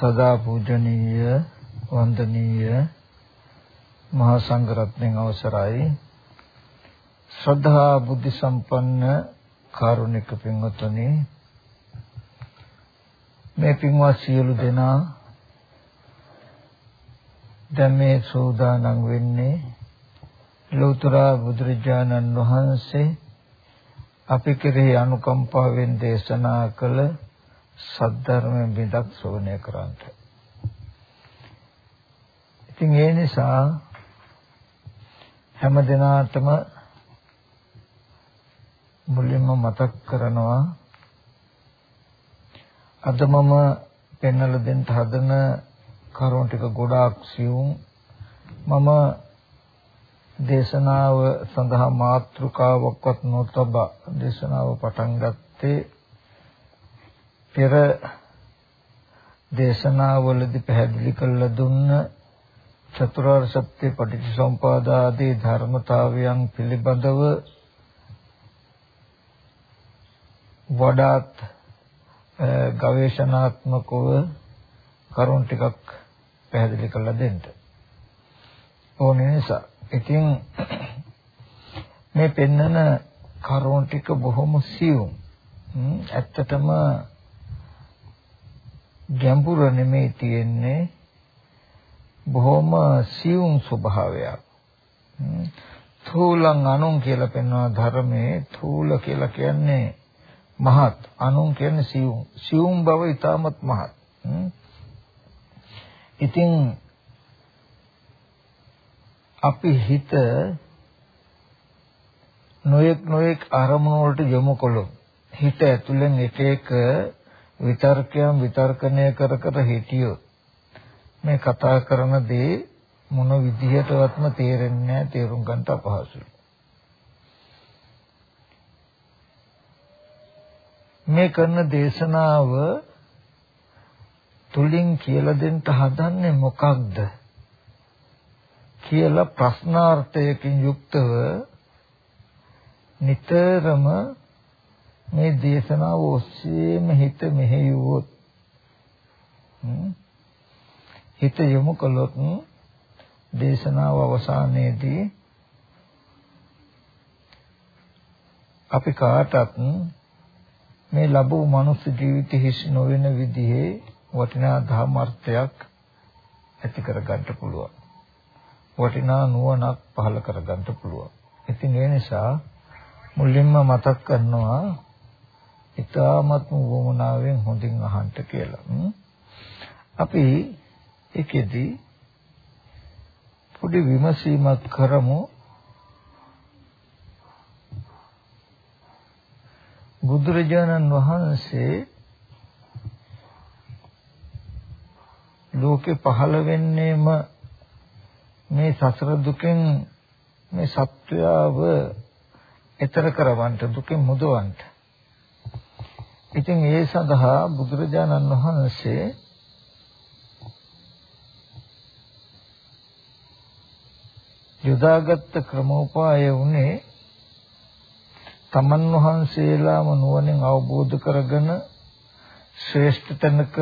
සදා පූජනීය වන්දනීය මහා සංඝරත්නයන් අවසරයි. ශ්‍රද්ධා බුද්ධ සම්පන්න කාරුණික පින්වත්නි මේ පින්වත් සියලු දෙනා දැන් මේ සෝදානම් වෙන්නේ ලෝතර බුදුරජාණන් වහන්සේ අපි කෙරෙහි අනුකම්පාවෙන් දේශනා කළ සද්ධර්මයෙන් බිඳක් ශ්‍රවණය කරන්ට. ඉතින් ඒ නිසා හැම දිනාටම මුලින්ම මතක් කරනවා අද මම පෙන්වලා දෙන්න හදන කරුණු ටික ගොඩාක් සියුම් මම දේශනාව සඳහා මාතෘකාවක්වත් නොතබා දේශනාව පටන් ගත්තේ පෙර දේශනාවලදී පැහැදිලි කළ දුන්න චතුරාර්ය සත්‍ය පටිච්චසමුපාද ආදී ධර්මතාවයන් පිළිබඳව වඩාත් ගවේෂණාත්මකව කරුණු ටිකක් පැහැදිලි කරලා දෙන්න. ඕනේ නිසා. ඉතින් මේ පෙන්නන කරුණු ටික බොහොම සියුම්. ඇත්තටම ගැඹුර නෙමෙයි තියෙන්නේ බොහොම සියුම් ස්වභාවයක්. තූලං අනුන් කියලා පෙන්වන ධර්මයේ තූල කියලා කියන්නේ මහත් අනුන් කියන්නේ සියුම් සියුම් බව ඊටමත් මහත්. ඉතින් අපි හිත නොයෙක් නොයෙක් අරමුණු වලට යොමු කළොත් හිත ඇතුලෙන් එක එක විතර්කයන් විතර්කණය කර කර හිටියොත් මේ කතා කරන දේ මොන විදිහටවත්ම තේරෙන්නේ නැහැ තේරුම් ගන්න අපහසුයි. මේ කරන දේශනාව තුලින් කියලා දෙන්න හදන්නේ මොකක්ද කියලා ප්‍රශ්නාර්ථයකින් යුක්තව නිතරම මේ දේශනාව ඔස්සේම හිත මෙහෙයුවොත් හිත යොමු කළොත් දේශනාව අවසානයේදී අපි කාටත් මේ ලැබූ මනුස්ස ජීවිත හිස් නොවන විදිහේ වටිනා ධර්මාර්ථයක් ඇති කරගන්න පුළුවන්. වටිනා නුවණක් පහළ කරගන්න පුළුවන්. ඉතින් ඒ නිසා මුලින්ම මතක් කරනවා ඊ타මත්ම වමනාවෙන් හොඳින් අහන්න කියලා. අපි ඒකෙදි පොඩි විමසීමක් කරමු. බුදුරජාණන් වහන්සේ ලෝකේ පහළ වෙන්නේම මේ සසර දුකෙන් මේ සත්වයාව එතර කරවන්නට දුකෙන් මුදවන්නට ඉතින් ඒ සඳහා බුදුරජාණන් වහන්සේ යොදාගත් ක්‍රමෝපාය උනේ තමන් වහන්සේලාම නුවණින් අවබෝධ කරගෙන ශ්‍රේෂ්ඨ තැනක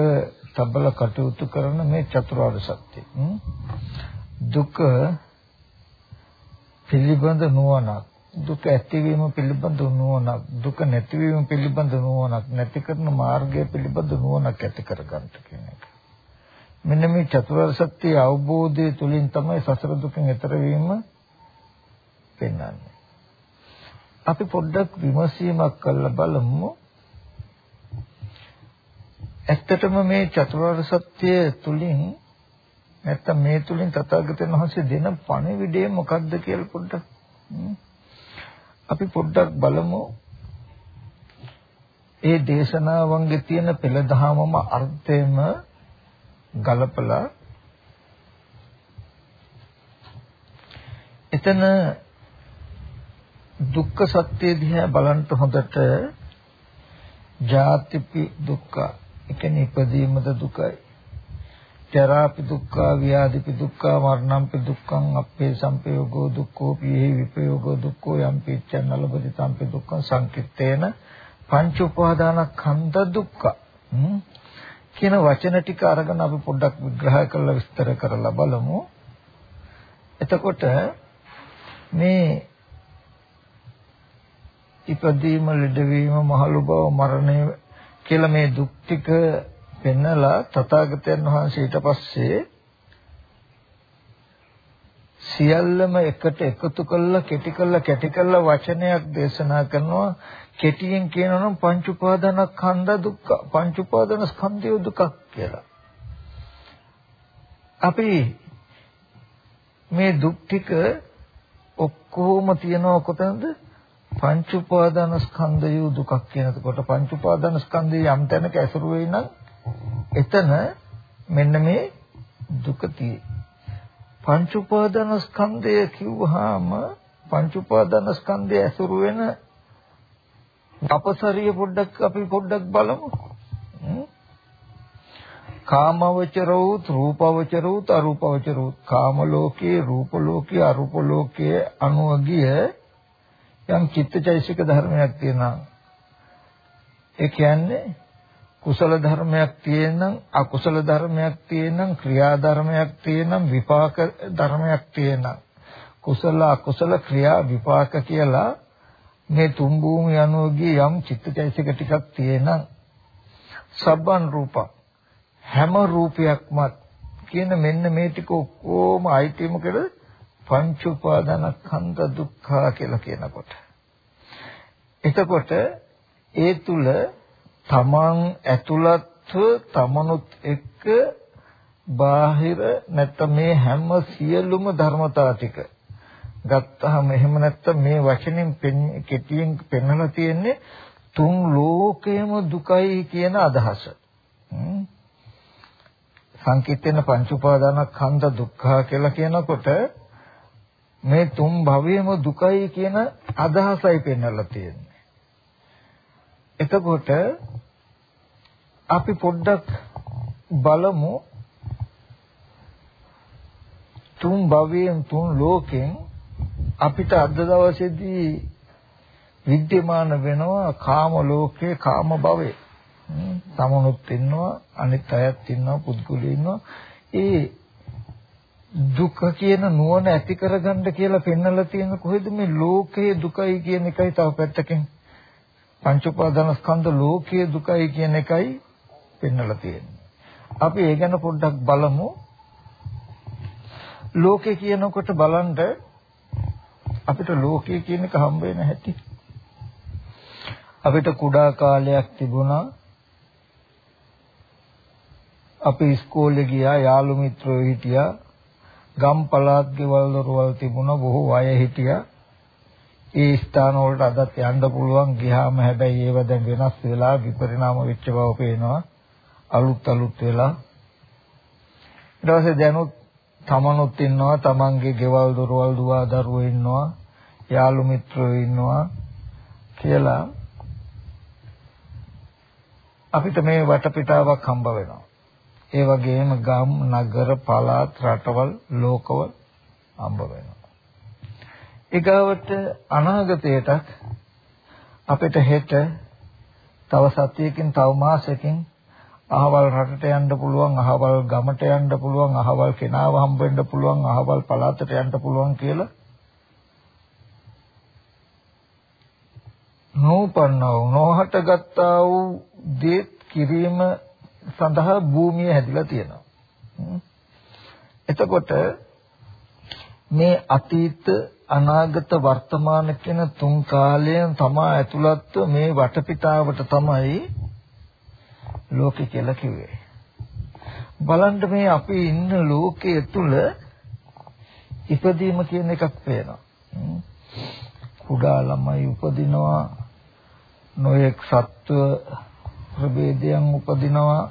තබල කටයුතු කරන මේ චතුරාර්ය සත්‍ය. දුක පිළිබඳ නුවණක්. දුක ඇතිවීම පිළිබඳ නුවණක් දුක නැතිවීම පිළිබඳ නුවණක් නැති කරන මාර්ගය පිළිබඳ නුවණක් ඇති කරගන්න කියන එක. මෙන්න මේ චතුරාර්ය සත්‍ය අවබෝධය තුළින් තමයි සසර දුකෙන් එතර වීම පෙන්වන්නේ. අපි පොඩ්ඩක් විමසීමක් කරලා බලමු. ඇත්තටම මේ චතුරාර්ය සත්‍ය තුළින් නැත්තම් මේ තුලින් තථාගතයන් වහන්සේ දෙන පණිවිඩය මොකක්ද කියලා පොඩ්ඩක් අපි පොඩ්ඩක් බලමු. ඒ දේශනාවන්ගේ තියෙන පෙළ දහමම අර්ථයෙන්ම ගලපලා එතන දුක්ඛ සත්‍ය දිහා බලන්න හොඳට ජාතිපි දුක්ඛ. ඒ කියන්නේ ඉපදීමද දුකයි. ජරාපි දුක්ඛ ව්‍යාධිපි දුක්ඛ මරණම්පි දුක්ඛං අප්පේ සම්පයෝගෝ දුක්ඛෝ පිහි විපයෝගෝ දුක්ඛෝ යම් පිච්ඡන්න ලබති සම්පි දුක්ඛං සංකිට්ඨේන පංච උපාදානස්කන්ධ දුක්ඛ. කියන වචන ටික අරගෙන අපි පොඩ්ඩක් විග්‍රහ කරලා විස්තර කරලා බලමු. එතකොට මේ ඉපදීම ලෙඩවීම මහලු බව මරණය කියලා මේ දුක් ටික පෙන්නලා තථාගතයන් වහන්සේ ඊට පස්සේ සියල්ලම එකට එකතු කරලා කෙටි කරලා කැටි කරලා වචනයක් දේශනා කරනවා කෙටියෙන් කියනවා නම් පංච උපාදානස්කන්ධ දුක්ඛ පංච උපාදානස්කන්ධය දුකක් කියලා. අපි මේ දුක් ටික ඔක්කොම තියනවා කොතනද? පංච උපාදානස්කන්ධය දුකක් කියනකොට පංච උපාදානස්කන්ධය යම් තැනක ඇසුරු වෙයි නම් එතන මෙන්න මේ දුක තියෙයි. පංච උපාදානස්කන්ධය කිව්වහම පංච උපාදානස්කන්ධය ඇසුරු වෙන අපසරිය පොඩ්ඩක් අපි පොඩ්ඩක් බලමු. කාමවචරෝත් රූපවචරෝත් අරූපවචරෝත් කාම ලෝකයේ රූප ලෝකයේ අරූප ලෝකයේ අනුගිය යම් චිත්තචෛසික ධර්මයක් තියෙනවා. ඒ කියන්නේ කුසල ධර්මයක් තියෙනම් අකුසල ධර්මයක් තියෙනම් ක්‍රියා ධර්මයක් තියෙනම් විපාක ධර්මයක් තියෙනම්. කුසල අකුසල ක්‍රියා විපාක කියලා මේ තුන් භූමිය අනුවගේ යම් චිත්තචෛසික ටිකක් තියෙනම් සබ්බන් රූප හැම රූපයක්මත් කියන මෙන්න මේ ටික ඔක්කොම අයිති මොකද පංච උපාදානස්කන්ධ දුක්ඛ කියලා කියනකොට. එතකොට ඒ තුල තමන් ඇතුළත්ව තමනුත් එක්ක බාහිර නැත්නම් මේ හැම සියලුම ධර්මතා ටික ගත්තාම එහෙම නැත්නම් මේ වචනෙන් කෙටියෙන් පෙන්වලා තියෙන්නේ තුන් ලෝකයේම දුකයි කියන අදහස. සංකීර්තන පංච උපාදානස්කන්ධ දුක්ඛ කියලා කියනකොට මේ තුන් භවයේම දුකයි කියන අදහසයි පෙන්වලා තියෙන්නේ. එතකොට අපි පොඩ්ඩක් බලමු තුන් භවයෙන් තුන් ලෝකෙන් අපිට අද දවසේදී විද්‍යමාන වෙනවා කාම ලෝකේ කාම භවේ. තමනුත් ඉන්නවා අනිත් අයත් ඉන්නවා පුද්ගලයෝ ඉන්නවා. ඒ දුක කියන නුවණ ඇති කරගන්න කියලා පෙන්වලා තියෙන කොහෙද මේ ලෝකයේ දුකයි කියන එකයි තව පැත්තකින් පංච උපාදානස්කන්ධ ලෝකයේ දුකයි කියන එකයි පෙන්වලා තියෙන්නේ. අපි ඒ ගැන පොඩ්ඩක් බලමු. ලෝකේ කියනකොට බලන්න අපිට ලෝකයේ කියන එක හම්බ වෙන හැටි. අපිට කුඩා කාලයක් තිබුණා. අපි ඉස්කෝලේ ගියා යාළු මිත්‍රයෝ හිටියා. ගම් පළාත් ගෙවල් දොරවල් තිබුණා බොහෝ අය හිටියා. ඒ ස්ථාන වලට අදත් යන්න පුළුවන්. ගියාම හැබැයි ඒව දැන් වෙනස් වෙලා විපරිණාම වෙච්ච බව පේනවා. අලුත් අලුත් වෙලා. ඊට පස්සේ දැනුත් තමනුත් ඉන්නවා. තමන්ගේ ගෙවල් දොරවල් දුව දරුවෝ ඉන්නවා. යාළු මිත්‍රයෝ ඉන්නවා කියලා අපිට මේ වටපිටාවක් හම්බ වෙනවා. ඒ වගේම ගම් නගර පළාත් රටවල් ලෝකවල හම්බ වෙනවා. ඊගාවට අනාගතයටත් අපිට හෙට තව සතියකින් තව මාසෙකින් අහවල් රටට යන්න පුළුවන් අහවල් ගමට යන්න පුළුවන් අහවල් කෙනාව හම්බ වෙන්න පුළුවන් අහවල් පළාතට යන්න පුළුවන් කියලා නෝපන්නව නොහට ගත්තා වූ දේ කිරීම සඳහා භූමිය හැදිලා තියෙනවා. එතකොට මේ අතීත අනාගත වර්තමාන කියන තුන් කාලයෙන් තමා ඇතුළත්ව මේ වටපිටාවට තමයි ලෝකෙ කියලා කිව්වේ. බලන්න මේ අපි ඉන්න ලෝකයේ තුල ඉපදීම කියන එකක් පේනවා. කුඩා ළමයි උපදිනවා නොයෙක් සත්ව ප්‍රභේදයන් උපදිනවා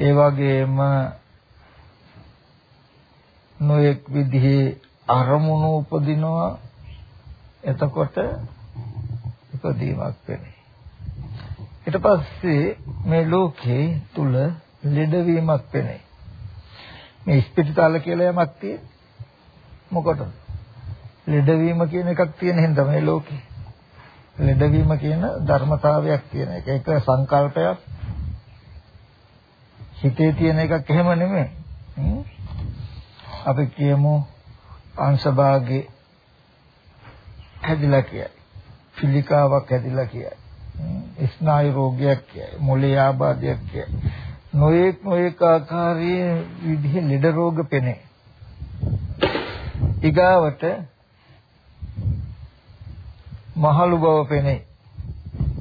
ඒ වගේම නොයෙක් විදිහේ අරමුණු උපදිනවා. එතකොට ඉපදීමක් වෙන්නේ ඊට පස්සේ මේ ලෝකේ තුල ලෙඩවීමක් වෙන්නේ. මේ ස්පිරිතාල කියලා යමක් තියෙන. මොකටද? ලෙඩවීම කියන එකක් තියෙන හින්දා මේ ලෝකේ. ලෙඩවීම කියන ධර්මතාවයක් තියෙන එක. ඒක සංකල්පයක්. හිතේ තියෙන එකක් එහෙම නෙමෙයි. අපි කියමු අංශභාගේ හැදිලා කියයි. පිළිකාවක් හැදිලා කියයි. ස්නායු රෝගයක් කියයි. මොළේ ආබාධයක් කියයි. නොඑක් නොඑක ආකාරයේ විදිහ ලෙඩ රෝග පෙනේ. ඊගාවට මහලු බව පෙනේ.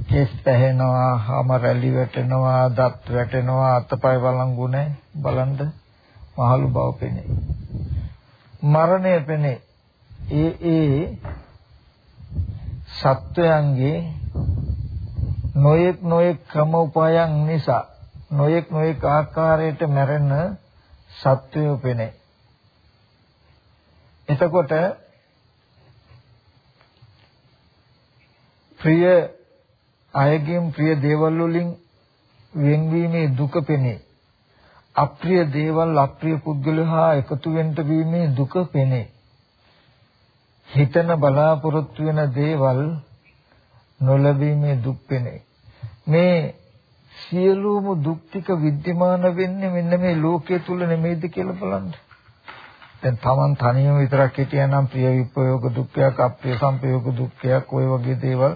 කෙස් පැහෙනවා, හම රැලි වැටෙනවා, දත් වැටෙනවා, අතපය වළංගු නැහැ. බලන්න. මහලු බව පෙනේ. මරණය පෙනේ. ඒ ඒ සත්වයන්ගේ නොයෙක් නොයෙක් ක්‍රම උපායන් නිසා නොයෙක් නොයෙක් ආකාරයට මැරෙන සත්වයෝ පෙනේ. එතකොට ප්‍රිය අයගෙන් ප්‍රිය දේවල් වලින් වෙන්වීමේ දුක පෙනේ. අප්‍රිය දේවල් අප්‍රිය පුද්ගලයා හා එකතු වෙන්න වීමේ දුක පෙනේ. හිතන බලාපොරොත්තු වෙන දේවල් නොලැබීමේ දුක් පෙනේ. මේ සියලුම දුක් ටික विद्यमान වෙන්නේ මෙන්න මේ ලෝකයේ තුල නෙමෙයිද කියලා බලන්න. දැන් Taman තනියම විතරක් හිටියනම් ප්‍රිය විප්‍රයෝග දුක්ඛයක් අප්‍රිය සංපයෝග දුක්ඛයක් ওই වගේ දේවල්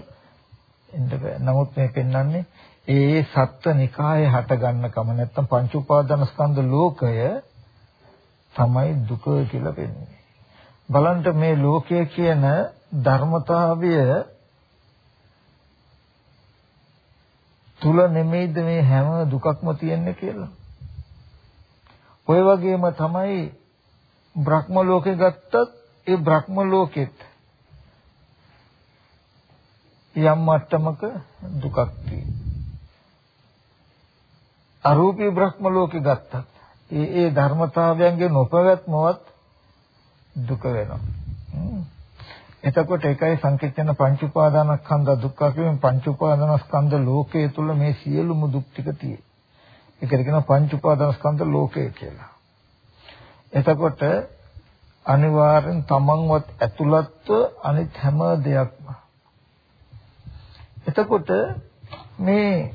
එන්න බෑ. නමුත් මේ පෙන්වන්නේ ඒ සත්ත්ව නිකායේ හට ගන්න කම නැත්තම් පංච උපාදාන ස්කන්ධ ලෝකය තමයි දුක කියලා පෙන්වන්නේ. බලන්න මේ ලෝකය කියන ධර්මතාවය තුල නෙමෙයිද මේ හැම දුකක්ම තියෙන්නේ කියලා. ඔය වගේම තමයි බ්‍රහ්ම ලෝකේ ගත්තත් ඒ බ්‍රහ්ම ලෝකෙත් යම් මට්ටමක දුකක් තියෙනවා. අරූපී බ්‍රහ්ම ලෝකෙ ගත්තත් ඒ ඒ ධර්මතාවයන්ගේ නොපැවැත්මවත් දුක වෙනවා. එතකොට ඒකයි සංකීර්ණ පංච උපාදානස්කන්ධ දුක්ඛ කියන පංච උපාදානස්කන්ධ ලෝකයේ තුල මේ සියලුම දුක් ටික තියෙයි. ඒකට කියනවා පංච උපාදානස්කන්ධ ලෝකය කියලා. එතකොට අනිවාර්යෙන් තමන්වත් ඇතුළත්ව අනිත් හැම දෙයක්ම එතකොට මේ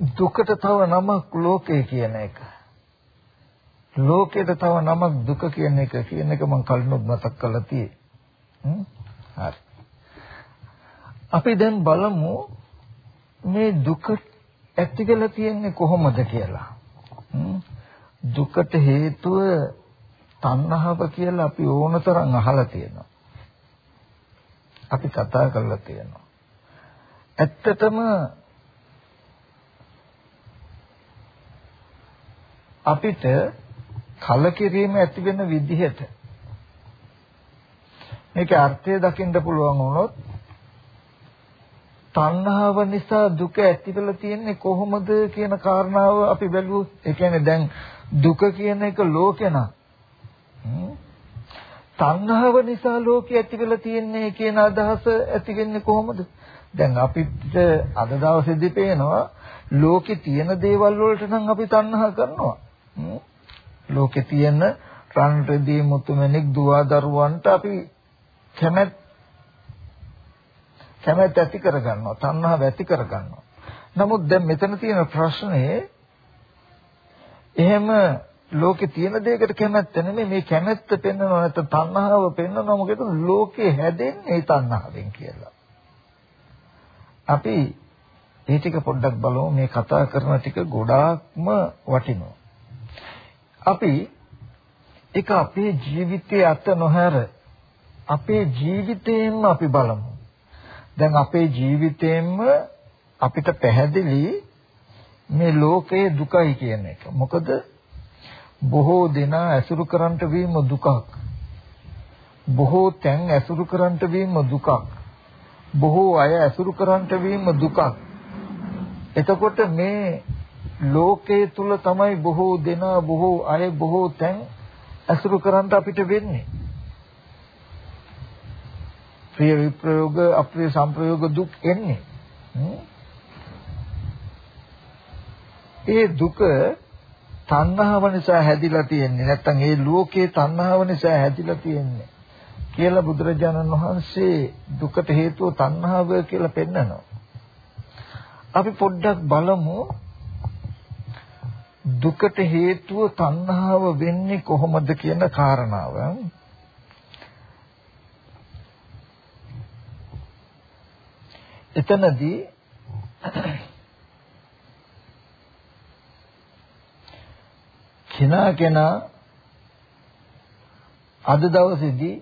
දුකට තව නමක් ලෝකය කියන එක. ලෝකයට තව නමක් දුක කියන එක කියන එක මම කලිනුත් මතක් කරලා තියෙන්නේ. හරි. අපි දැන් බලමු මේ දුක ඇති කියලා තියෙන්නේ කොහොමද කියලා. දුකට හේතුව තණ්හාව කියලා අපි ඕනතරම් අහලා තියෙනවා. අපි කතා කරලා තියෙනවා. ඇත්තටම අපිට කලකිරීම ඇති වෙන විදිහට මේකේ අර්ථය දකින්න පුළුවන් වුණොත් තණ්හාව නිසා දුක ඇති වෙලා තියෙන්නේ කොහොමද කියන කාරණාව අපි බැලුවොත් ඒ කියන්නේ දැන් දුක කියන එක ලෝකේන තණ්හාව නිසා ලෝකේ ඇති වෙලා තියෙන්නේ කියන අදහස ඇති වෙන්නේ කොහොමද? දැන් අපිට අද දවසේදී පේනවා ලෝකේ තියෙන දේවල් වලට නම් අපි තණ්හා කරනවා. ලෝකේ තියෙන රන් රෙදි මුතුමැණික් දුව දරුවන්ට අපි කැමැත් කැමැත් ඇති කරගන්නවා තණ්හාව ඇති කරගන්නවා. නමුත් දැන් මෙතන තියෙන ප්‍රශ්නේ එහෙම ලෝකේ තියෙන දෙයකට කැමැත්ත නෙමෙයි මේ කැමැත්ත පෙන්වනවා නැත්නම් තණ්හාව පෙන්වනවා මොකද ලෝකේ හැදෙන්නේ තණ්හාවෙන් කියලා. අපි මේ ටික පොඩ්ඩක් බලමු මේ කතා කරන ටික ගොඩාක්ම වටිනවා. අපි ඒක අපේ ජීවිතයේ අත නොහැර අපේ ජීවිතයෙන්ම අපි බලමු. දැන් අපේ ජීවිතයෙන්ම අපිට පැහැදිලි මේ ලෝකයේ දුකයි කියන එක. මොකද බොහෝ දෙනා ඇසුරු කරන්ට වීම දුකක්. බොහෝ තැන් ඇසුරු කරන්ට වීම දුකක්. බොහෝ අය ඇසුරු කරන්ට වීම දුකක්. එතකොට මේ ලෝකයේ තුල තමයි බොහෝ දෙනා බොහෝ අය බොහෝ තැන් ඇසුරු කරන්ට අපිට වෙන්නේ. ප්‍රිය විප්‍රයෝග අප්‍රිය සංප්‍රයෝග දුක් එන්නේ. ඒ දුක තණ්හාව නිසා හැදිලා තියෙන්නේ නැත්නම් ඒ ලෝකේ තණ්හාව නිසා හැදිලා තියෙන්නේ කියලා බුදුරජාණන් වහන්සේ දුකට හේතුව තණ්හාව කියලා පෙන්නනවා. අපි පොඩ්ඩක් බලමු දුකට හේතුව තණ්හාව වෙන්නේ කොහොමද කියන කාරණාව. එතනදී කෙනා කෙනා අද දවසේදී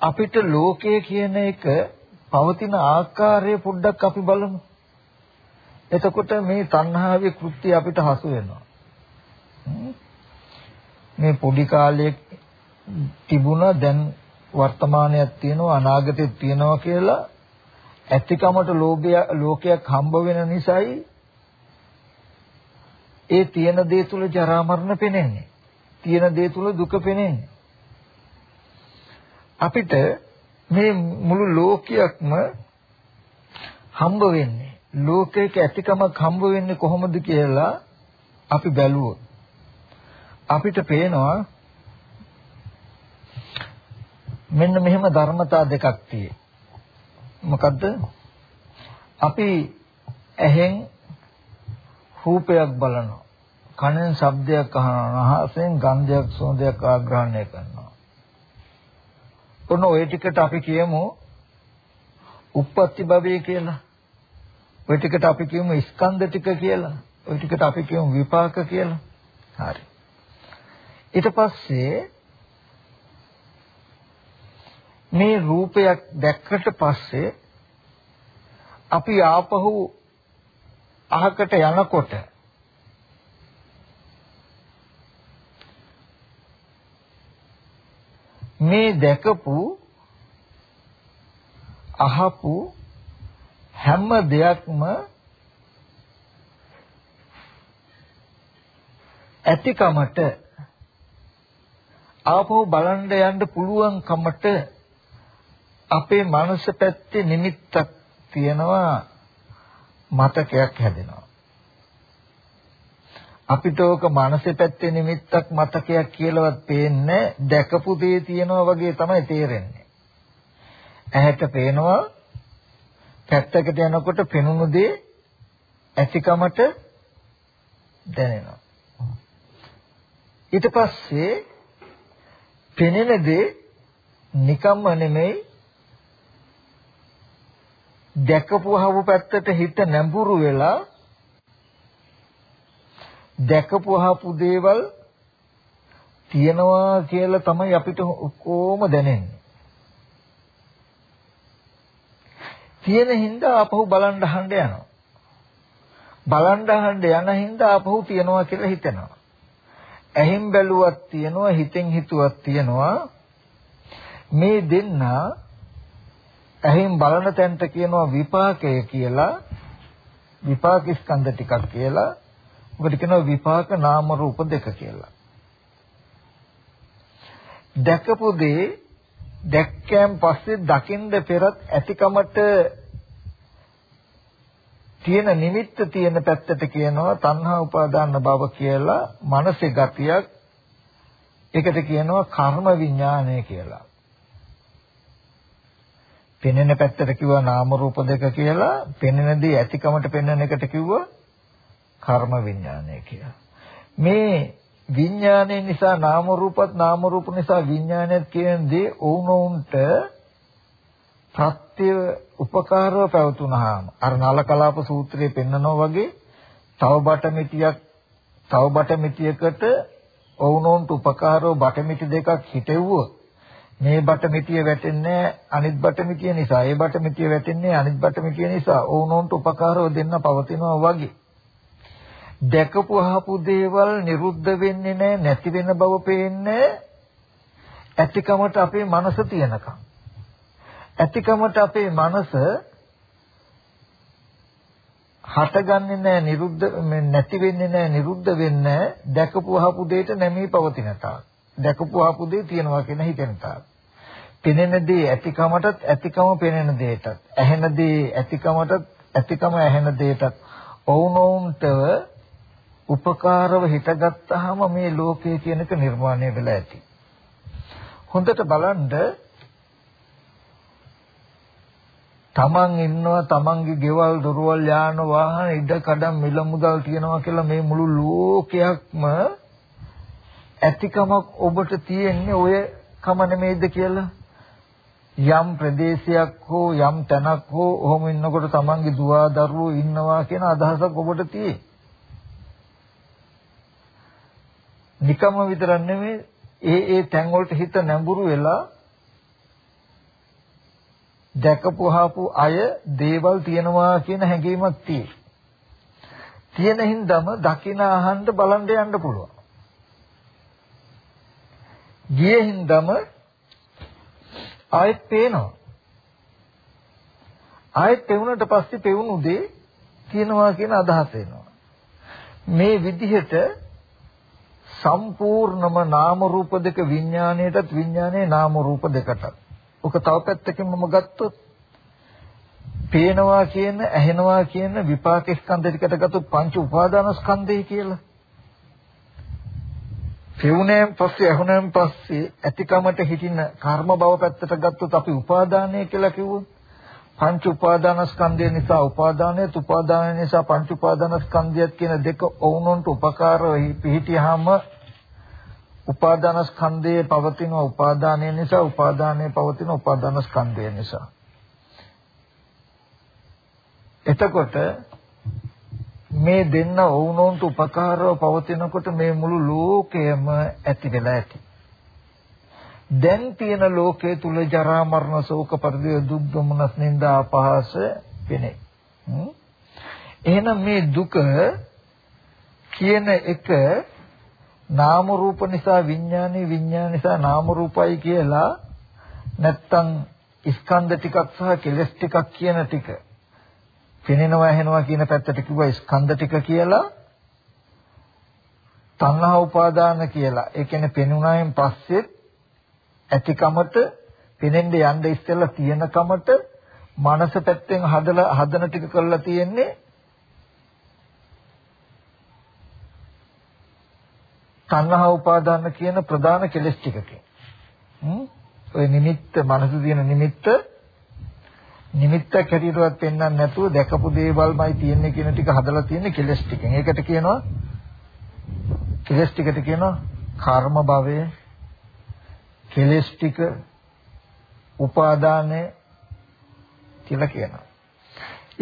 අපිට ලෝකය කියන එක පවතින ආකාරය පොඩ්ඩක් අපි බලමු. එතකොට මේ තණ්හාවේ කෘත්‍ය අපිට හසු වෙනවා. මේ පොඩි කාලේ තිබුණා දැන් වර්තමානයක් තියෙනවා අනාගතයක් තියෙනවා කියලා ඇතිකමට ලෝභය ලෝකයක් හම්බ වෙන නිසායි ඒ තියෙන දේ තුල ජරා මරණ පෙනෙන්නේ. තියෙන දේ තුල දුක පෙනෙන්නේ. අපිට මේ මුළු ලෝකයක්ම හම්බ වෙන්නේ ලෝකයක ඇතිකමක් හම්බ වෙන්නේ කොහොමද කියලා අපි බැලුවොත් අපිට පේනවා මෙන්න මෙහෙම ධර්මතා දෙකක් තියෙයි. මොකද්ද? අපි ඇහෙන් රූපයක් බලනවා. කනෙන් ශබ්දයක් අහනවා. නහසෙන් ගන්ධයක් සුවඳයක් ආග්‍රහණය කරනවා. ඔන්න ওই ටිකට අපි කියමු උප්පත්ති භවය කියලා. ওই ටිකට අපි කියමු ස්කන්ධ ටික කියලා. ওই ටිකට අපි කියමු විපාක කියලා. හරි. ඊට පස්සේ මේ රූපයක් දැක්කට පස්සේ අපි ආපහු අහකට යනකොට මේ දැකපු අහපු හැම දෙයක්ම ඇතිකමට ආපහු බලන්න යන්න පුළුවන් කමට අපේ මනස පැත්තේ නිමිත්තක් තියෙනවා මතකයක් හැදෙනවා අපිට ඕක මනසේ පැත්තේ නිමිත්තක් මතකයක් කියලාවත් පේන්නේ දැකපු දේ තියෙනවා වගේ තමයි තේරෙන්නේ. ඇහැට පේනවා පැත්තකට යනකොට පෙනුණු දේ ඇතිකමට දැනෙනවා. ඊට පස්සේ පෙනෙන දේ නිකම්ම නෙමෙයි දැකපුවහව පැත්තට හිත නැඹුරු වෙලා දැකපු අහපු දේවල් තියනවා කියලා තමයි අපිට කොහොම දැනෙන්නේ. තියෙන හින්දා ආපහු බලන්න අහන්න යනවා. බලන්න අහන්න යන හින්දා ආපහු තියනවා කියලා හිතෙනවා. ඇහින් බැලුවක් තියනවා හිතෙන් හිතුවක් තියනවා මේ දෙන්න ඇහින් බලන තැනට කියනවා විපාකය කියලා විපාක ස්කන්ධ ටිකක් කියලා ඔකට කියනවා විපාක නාම රූප දෙක කියලා. දැකපු දේ දැක්කයන් පස්සේ දකින්න පෙරත් ඇතිකමට තියෙන නිමිත්ත තියෙන පැත්තට කියනවා තණ්හා උපාදාන භව කියලා මනසේ ගතියක් ඒකට කියනවා කර්ම විඥානය කියලා. පෙනෙන පැත්තට කිව්වා නාම රූප දෙක කියලා පෙනෙන දේ ඇතිකමට පෙනෙන එකට කිව්වා කර්ම විඥානය කියලා. මේ විඥානය නිසා නාම රූපත් නාම රූප නිසා විඥානයත් කියන දේ වුණොන්ට ප්‍රත්‍ය උපකාරව පැවතුනහම. අර නලකලාප සූත්‍රයේ පෙන්නනවා වගේ තව බටමිටියක් තව බටමිටියකට වුණොන්ට උපකාරව බටමිටි දෙකක් හිටෙව්වොත් මේ බටමිටිය වැටෙන්නේ අනිත් බටමිටිය නිසා ඒ බටමිටිය වැටෙන්නේ අනිත් බටමිටිය නිසා වුණොන්ට උපකාරව දෙන්න පවතිනවා වගේ. දැකපු අහපු දේවල් නිරුද්ධ වෙන්නේ නැහැ නැති වෙන බව පේන්නේ ඇතිකමට අපේ මනස තියනකම්. ඇතිකමට අපේ මනස හටගන්නේ නැහැ නිරුද්ධ නැති වෙන්නේ නැහැ නිරුද්ධ වෙන්නේ දැකපු අහපු දෙයට නැමී පවතින තාක්. දැකපු අහපු දේ තියනවා කියන හිතෙන තාක්. පෙනෙන දේ ඇතිකමටත් ඇතිකම පෙනෙන දෙයටත් ඇහෙන දේ ඇතිකමටත් ඇතිකම ඇහෙන දෙයටත් ඔවුනොවුන්ට උපකාරව හිතගත්තාම මේ ලෝකය කියනක නිර්මාණය වෙලා ඇති. හොඳට බලන්න තමන් ඉන්නවා තමන්ගේ ගෙවල් දොරවල් යාන වාහන ඉඩ කඩම් මිල මුදල් තියනවා කියලා මේ මුළු ලෝකයක්ම ඇතිකමක් ඔබට තියෙන්නේ ඔය කම නෙමෙයිද කියලා යම් ප්‍රදේශයක් හෝ යම් තැනක් හෝ ඔහොම ඉන්නකොට තමන්ගේ දුව දරුවෝ ඉන්නවා කියන අදහසක් ඔබට තියෙයි. නිකම්ම විතරක් නෙමෙයි ඒ ඒ තැන් වලට හිත නැඹුරු වෙලා දැකපුවාපු අය දේවල් තියනවා කියන හැඟීමක් තියෙයි. තියෙන හින්දාම දකින අහන්න බලන්න යන්න පුළුවන්. ගියේ හින්දාම ආයෙත් පේනවා. ආයෙත් පෙවුනට පස්සේ පෙවුණු දේ තියනවා කියන අදහස එනවා. මේ විදිහට සම්පූර්ණම නාම රූප දෙක විඥාණයටත් විඥානයේ නාම රූප දෙකටත් ඔක තව පැත්තකින් මම ගත්තොත් පේනවා කියන ඇහෙනවා කියන විපාක ස්කන්ධ ටිකට ගත්තු පංච උපාදාන ස්කන්ධය කියලා. පෙවුනෑන් පස්සේ ඇහුනෑන් පස්සේ ඇතිකමට හිටින කර්ම භව පැත්තට ගත්තොත් අපි උපාදානය කියලා කිව්වොත් පංච උපාදානස්කන්ධය නිසා උපාදානය, උපාදානය නිසා පංච උපාදානස්කන්ධයත් කියන දෙක ඔවුනොන්ට උපකාරව පිහිටියාම උපාදානස්කන්ධයේ පවතින උපාදානය නිසා උපාදානයේ පවතින උපාදානස්කන්ධය නිසා එතකොට මේ දෙන්න වුණොන්ට උපකාරව පවතිනකොට මේ මුළු ලෝකයම ඇති වෙලා ඇති. දැන් තියෙන ලෝකයේ තුල ජරා මරණ ශෝක පරිදේ දුක් දුමනස් නින්දා අපහාස වෙනේ. එහෙනම් මේ දුක කියන එක නාම රූප නිසා විඥානේ විඥාන නිසා නාම රූපයි කියලා නැත්තම් ස්කන්ධ ටිකක් සහ කෙලස් ටිකක් කියන ටික පෙනෙනවා ඇහෙනවා කියන පැත්තට කිව්වා ස්කන්ධ ටික කියලා. තණ්හා උපාදාන කියලා. ඒ කියන්නේ පෙනුනායින් පස්සේ ඇතිකමට පෙනෙන්න යන්න ඉස්සෙල්ලා තියෙන කමට මනස පැත්තෙන් හදලා හදන ටික කරලා තියෙන්නේ තණ්හා උපාදාන කියන ප්‍රධාන කෙලෙස් ටිකකින්. හ්ම් ඔය නිමිත්ත මනස තියෙන නිමිත්ත නිමිත්තක් හැටියටවත් පෙන්වන්න නැතුව දැකපු දේවල්මයි තියෙන්නේ කියන ටික හදලා තියෙන්නේ කෙලෙස් ටිකෙන්. ඒකට කියනවා කෙලෙස් ටිකට කියනවා කර්ම භවය කෙලෙස් ටික උපාදානය කියලා කියනවා.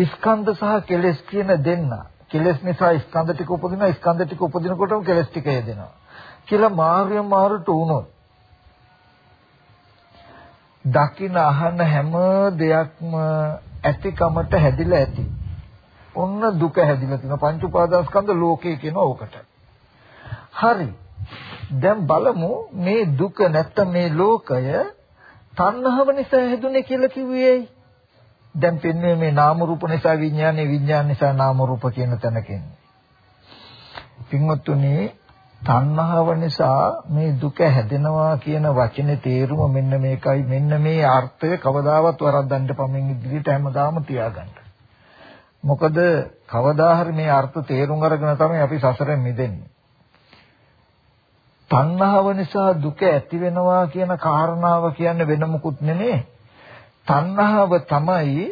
ස්කන්ධ සහ කෙලෙස් කියන දෙන්න කෙලෙස් නිසා ස්කන්ධ ටික උපදිනවා ස්කන්ධ ටික උපදිනකොටම කෙලෙස් ටික යෙදෙනවා. කියලා මාර්ය මාරුට වුණොත් දකින අහන හැම දෙයක්ම ඇතිකමට හැදිලා ඇති. ඔන්න දුක හැදිලා තියෙන පංච උපාදානස්කන්ධ ලෝකේ කියන ඕකට. හරි. දැන් බලමු මේ දුක නැත්තම් මේ ලෝකය තණ්හාව නිසා හැදුනේ කියලා කිව්වේ ඇයි? දැන් පෙන්වන්නේ මේ නාම රූප නිසා විඥානේ විඥාන නිසා නාම රූප කියන තැනකින්. පින්වත්තුනි තණ්හාව නිසා මේ දුක හැදෙනවා කියන වචනේ තේරුම මෙන්න මේකයි මෙන්න මේ අර්ථය කවදාවත් වරද්දන්න පමෙන් ඉදිරියට හැමදාම තියාගන්න. මොකද කවදා හරි මේ අර්ථ තේරුම් අරගෙන තමයි අපි සසරෙන් මිදෙන්නේ. තණ්හාව නිසා දුක ඇති වෙනවා කියන කාරණාව කියන්නේ වෙන මොකුත් නෙමෙයි. තණ්හාව තමයි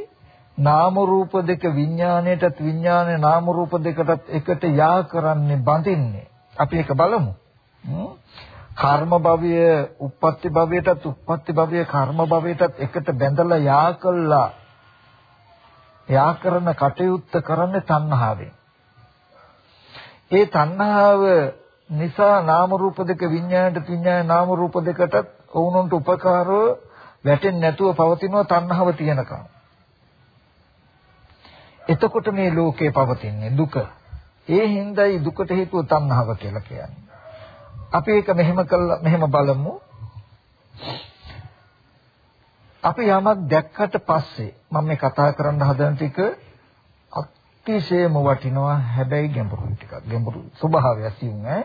නාම රූප දෙක විඥාණයටත් විඥානේ නාම රූප දෙකටත් එකට යා කරන්නේ බඳින්නේ. අපි ඒක බලමු. කර්ම භවය, උප්පත්ති භවයටත් උප්පත්ති භවය කර්ම භවයටත් එකට බැඳලා යා කළා. යා කරන කටයුත්ත කරන්නේ තණ්හාවෙන්. ඒ තණ්හාව නිසා නාම රූප දෙක විඤ්ඤාණයට විඤ්ඤාණ නාම රූප දෙකටත් වුණුන්ට උපකාරව වැටෙන්නේ නැතුව පවතිනවා තණ්හාව තියෙනකම්. එතකොට මේ ලෝකේ පවතින්නේ දුක. ඒ හින්දායි දුකට හේතුව තණ්හාව කියලා කියන්නේ. අපි ඒක මෙහෙම කළා මෙහෙම බලමු. අපි යමක් දැක්කට පස්සේ මම මේ කතා කරන්න හදන ටික අතිශයම වටිනවා හැබැයි ගැඹුරු ටිකක්. ගැඹුරු ස්වභාවය සියුම් ඈ.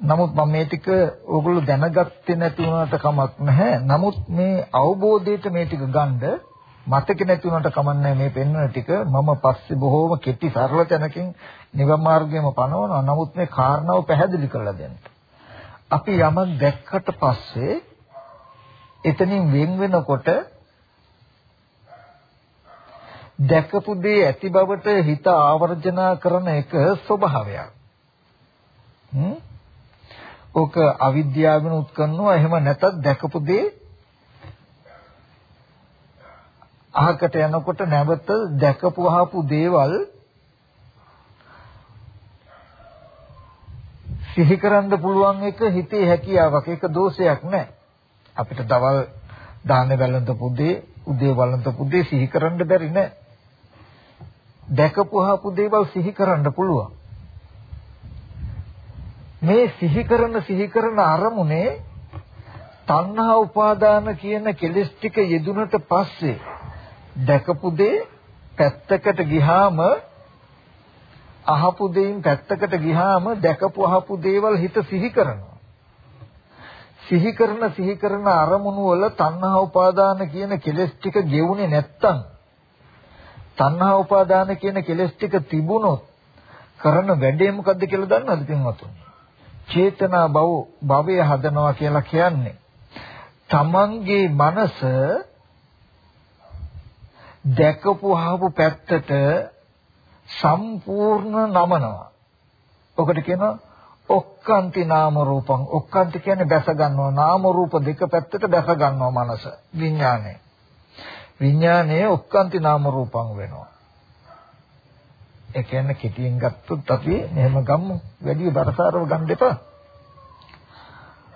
නමුත් මම මේ ටික ඕගොල්ලෝ දැනගත්තේ නැති වුණාට කමක් නැහැ. නමුත් මේ අවබෝධයට මේ ටික ගන්න මතක නැති වුණාට කමන්නේ මේ පෙන්වන ටික මම පස්සේ බොහෝම කෙටි සරල තැනකින් නිවන් මාර්ගයේම පනවනවා. නමුත් මේ කාරණාව පැහැදිලි කරලා දෙන්න. අපි යමක් දැක්කට පස්සේ එතනින් වෙන් වෙනකොට දැකපු දේ ඇති බවට හිත ආවර්ජනා කරන එක ස්වභාවයක්. හ්ම්? ඕක අවිද්‍යාවෙන් උත්කන්නවා එහෙම නැතත් දැකපු දේ අහකට යනකොට නැවත දැකපු අහපු දේවල් සිහි කරන්න පුළුවන් එක හිතේ හැකියාවක්. ඒක දෝෂයක් නෑ. අපිට දවල් දාන වැළඳපු දේ උදේ වළඳපු දේ සිහි කරන්න බැරි නෑ. දැකපු අහපු දේවල් සිහි කරන්න පුළුවන්. මේ සිහි කරන සිහි කරන අරමුණේ තණ්හා උපාදාන කියන කෙලෙස් ටික යෙදුනට පස්සේ දැකපු දේ පැත්තකට ගිහාම අහපු දෙයින් පැත්තකට ගිහාම දැකපු අහපු දේවල් හිත සිහි කරනවා. සිහි කරන සිහි කරන අරමුණු වල තණ්හා උපාදාන කියන කෙලෙස් ටික ගෙවුනේ නැත්තම් තණ්හා උපාදාන කියන කෙලෙස් ටික තිබුණොත් කරන වැඩේ මොකද්ද කියලා දන්නවද පින්වතුනි? චේතනා භව භවය හදනවා කියලා කියන්නේ තමන්ගේ මනස දැකපු අහපු පැත්තට සම්පූර්ණ නමනවා. ඔකට කියනවා ඔක්කාන්ති නාම රූපං. ඔක්කාන්ති කියන්නේ දැස ගන්නවා. නාම රූප දෙක පැත්තට දැස ගන්නවා මනස. විඥානය. විඥානයේ ඔක්කාන්ති නාම රූපං වෙනවා. ඒ කියන්නේ කෙටියෙන් ගත්තොත් අපි මෙහෙම ගමු. වැඩි බරසාරව ගන්න දෙපා.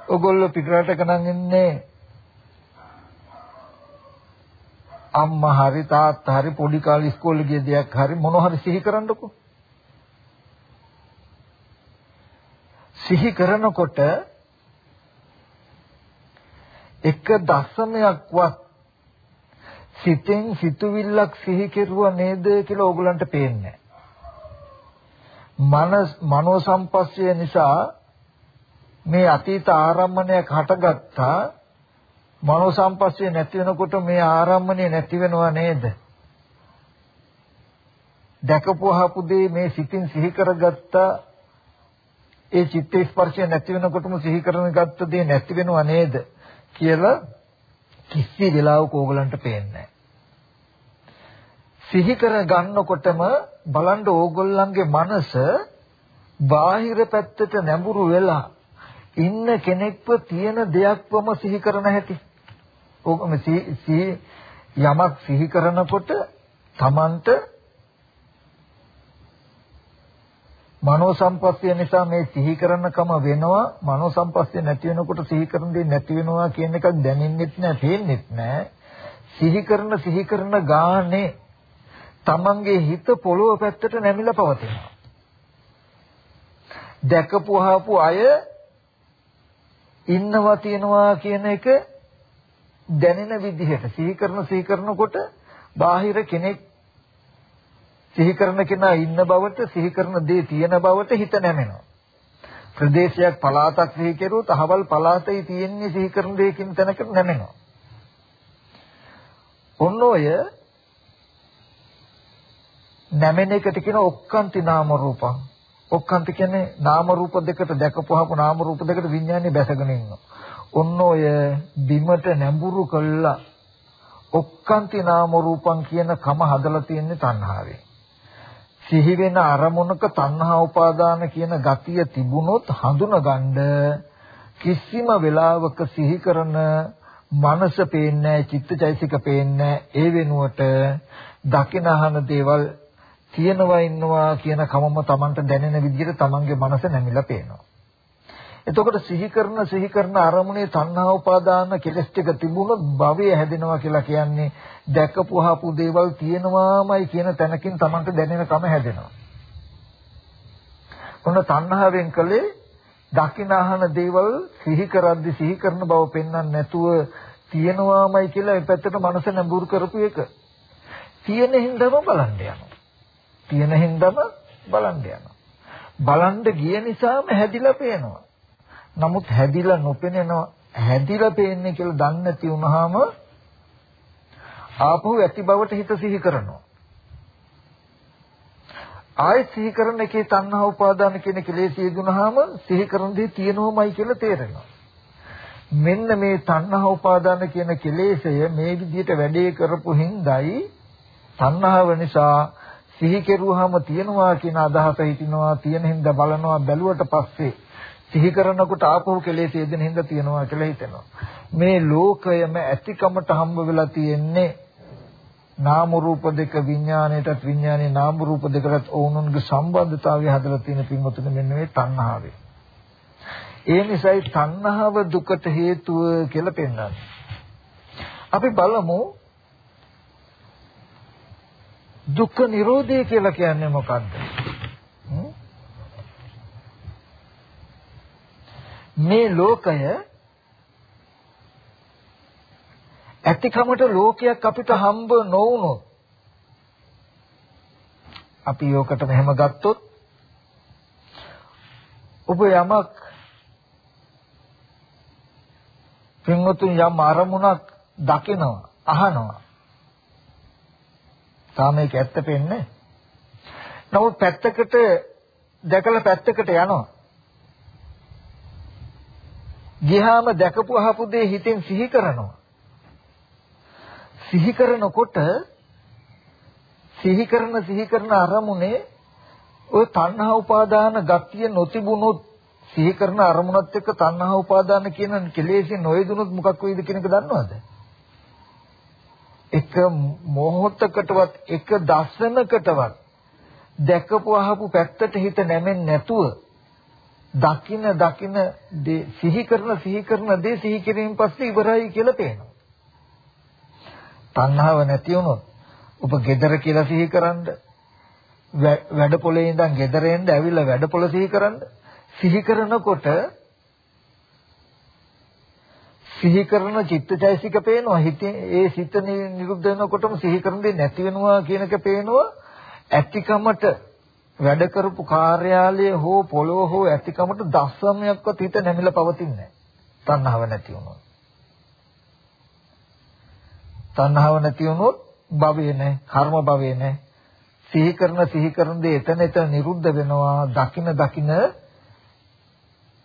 ඔගොල්ලෝ පිටරටක නම් ඉන්නේ අම්මා හරි තාත්තා හරි පොඩි කාලේ ඉස්කෝලේ ගිය දෙයක් හරි මොන හරි සිහි කරන්නකෝ. සිහි කරනකොට එක දශමයක්වත් සිතෙන් සිතුවිල්ලක් සිහි කෙරුවා නේද කියලා ඕගලන්ට පේන්නේ මනස් මනෝ සම්පස්සය නිසා මේ අතීත ආරම්මණයක් හටගත්තා මනෝ සම්පස්සේ නැති වෙනකොට මේ ආරම්මණය නැති වෙනව නේද? දැකපුවහපු දේ මේ සිතින් සිහි කරගත්ත. ඒ චිත්ත ස්පර්ශය නැති වෙනකොටම සිහි කරන ගත්ත දේ නැති වෙනව නේද කියලා කිසි වෙලාවක ඕගලන්ට පේන්නේ සිහි කර ගන්නකොටම බලන්න ඕගොල්ලන්ගේ මනස බාහිර පැත්තට නැඹුරු වෙලා ඉන්න කෙනෙක්ව තියෙන දෙයක්වම සිහි කරන හැටි. ඕකම සිහි යමක් සිහි කරනකොට Tamanට මනෝ සම්පස්ය නිසා මේ සිහි කරනකම වෙනවා. මනෝ සම්පස්ය නැති වෙනකොට සිහි කරන දේ නැති වෙනවා කියන එකක් දැනෙන්නෙත් නැහැ තේන්නෙත් නැහැ සිහි කරන සිහි කරන ගානේ Tamanගේ හිත පොළොව පැත්තට නැමිලා පවතිනවා. දැකපු අහපු අය ඉන්නවා තියනවා කියන එක දැනෙන විදිහට සිහි කරන සිහි කරනකොට බාහිර කෙනෙක් සිහි කරන කෙනා ඉන්න බවට සිහි කරන දේ තියෙන බවට හිත නැමෙනවා. ප්‍රදේශයක් පළාතක් සිහි කෙරුවොත් අහවල් පළාතේ තියෙන්නේ සිහි කරන දෙයකින් තැනකට නැමෙනවා. ඔන්න ඔය නැමෙන එකට කියන ඔක්කාන්ති නාම රූපං. ඔක්කාන්ති කියන්නේ නාම රූප දෙකට දැකපුවාම නාම රූප දෙකට විඥානේ බැසගෙන ඉන්නවා. ඔන්න ඔය බිමට නැඹුරු කළා ඔක්කාන්ති නාම රූපං කියන කම හදලා තියෙන්නේ තණ්හාවෙන්. සිහි වෙන අරමුණක තණ්හා උපාදාන කියන ගතිය තිබුණොත් හඳුනගන්න කිසිම වෙලාවක සිහි කරන මනස පේන්නේ චිත්තචෛසික පේන්නේ ඒ වෙනුවට දකින අහන දේවල් තියෙනවා ඉන්නවා කියන කමම Tamanට දැනෙන විදිහට Tamanගේ මනස නැමිලා පේනවා. එතකොට සිහි කරන සිහි කරන අරමුණේ තණ්හා උපාදාන කෙලස් ටික තිබුණොත් භවය හැදෙනවා කියලා කියන්නේ දැකපුවාපු දේවල් තියෙනවාමයි කියන තැනකින් Tamanට දැනෙන කම හැදෙනවා. ඔන්න තණ්හාවෙන් කලේ දකින අහන දේවල් සිහි කරද්දි සිහි කරන බව පෙන්වන්න නැතුව තියෙනවාමයි කියලා ඒ පැත්තට මනස නැඹුරු කරපු එක. තියෙන හින්දාම බලන්න යනවා. තියෙන හින්දාම බලන්න යනවා. බලන්න ගිය නිසාම හැදිලා පේනවා. නමුත් හැදිලා නොපෙනෙනවා හැදිලා පේන්නේ කියලා දන්නේ නැති වුනහම ආපහු ඇති බවට හිත සිහි කරනවා. ආයෙත් සිහි කරන එකේ තණ්හා උපාදාන කියන කෙලෙස් යෙදුනහම සිහි කරන දේ තියෙනවමයි කියලා තේරෙනවා. මෙන්න මේ තණ්හා උපාදාන කියන කෙලෙසය මේ විදිහට වැඩේ කරපු හිඳයි තණ්හාව නිසා සිහි කෙරුවාම තියනවා කියන අදහස හිටිනවා තියෙන හින්දා බලනවා බැලුවට පස්සේ සිහි කරනකොට ආපහු කෙලෙස් යෙදෙන හින්දා තියනවා කියලා හිතෙනවා. මේ ලෝකයම ඇතිකමට හම්බ වෙලා තියෙන්නේ නාම රූප දෙක විඥාණයටත් විඥානයේ නාම රූප දෙකටත් ඕනුන්ගේ සම්බන්ධතාවය හදලා තියෙන පින්වතුනි මෙන්න මේ තණ්හාවේ. ඒ නිසායි තණ්හාව දුකට හේතුව කියලා පෙන්වන්නේ අපි බලමු දුක්ඛ නිරෝධය කියලා කියන්නේ මොකක්ද? මේ ලෝකය ඇතිකමට ලෝකයක් අපිට හම්බ නොවුනොත් අපි යෝකට මෙහෙම ගත්තොත් ඔබ යමක් පින්වතුන් යම් අරමුණක් දකිනවා අහනවා තාම ඒක ඇත්ත පෙන්නේ. නමුත් පැත්තකට දැකලා පැත්තකට යනවා. ගියාම දැකපු අහපු දේ හිතෙන් සිහි කරනවා. සිහි කරනකොට සිහි කරන සිහි කරන අරමුණේ ඔය තණ්හා උපාදාන ගතිය නොතිබුණොත් සිහි කරන අරමුණත් එක්ක තණ්හා උපාදාන කියන කෙලෙසින් නොයදුනොත් මොකක් වෙයිද කියන එක දන්නවද? එක මොහොතකටවත් එක දර්ශනකටවත් දැකපු අහපු පැත්තට හිත නැමෙන්නේ නැතුව දකින දකින දේ සිහි කරන සිහි කරන දේ සිහි කිරීම පස්සේ ඉවරයි කියලා පේනවා. තණ්හාව නැති වුණොත් ඔබ gedara කියලා සිහි කරන්ද වැඩ පොලේ ඉඳන් gedara එන්න ඇවිල්ලා වැඩ පොල සිහි කරන්ද සිහි කරනකොට සිහි කරන චිත්තචෛසික පේනවා හිතේ ඒ සිත නිරුද්ධ වෙනකොටම සිහි කරන දේ නැති වෙනවා කියන එක පේනවා ඇතිකමට වැඩ කරපු කාර්යාලය හෝ පොළොව හෝ ඇතිකමට දස්සමයක්වත් හිත නැමිලා පවතින්නේ නැහැ. තණ්හාව නැති වුණොත්. තණ්හාව නැති වුණොත් භවේ නැහැ කර්ම භවේ නැහැ. සිහි කරන සිහි කරන දේ එතන එතන නිරුද්ධ වෙනවා දකින දකින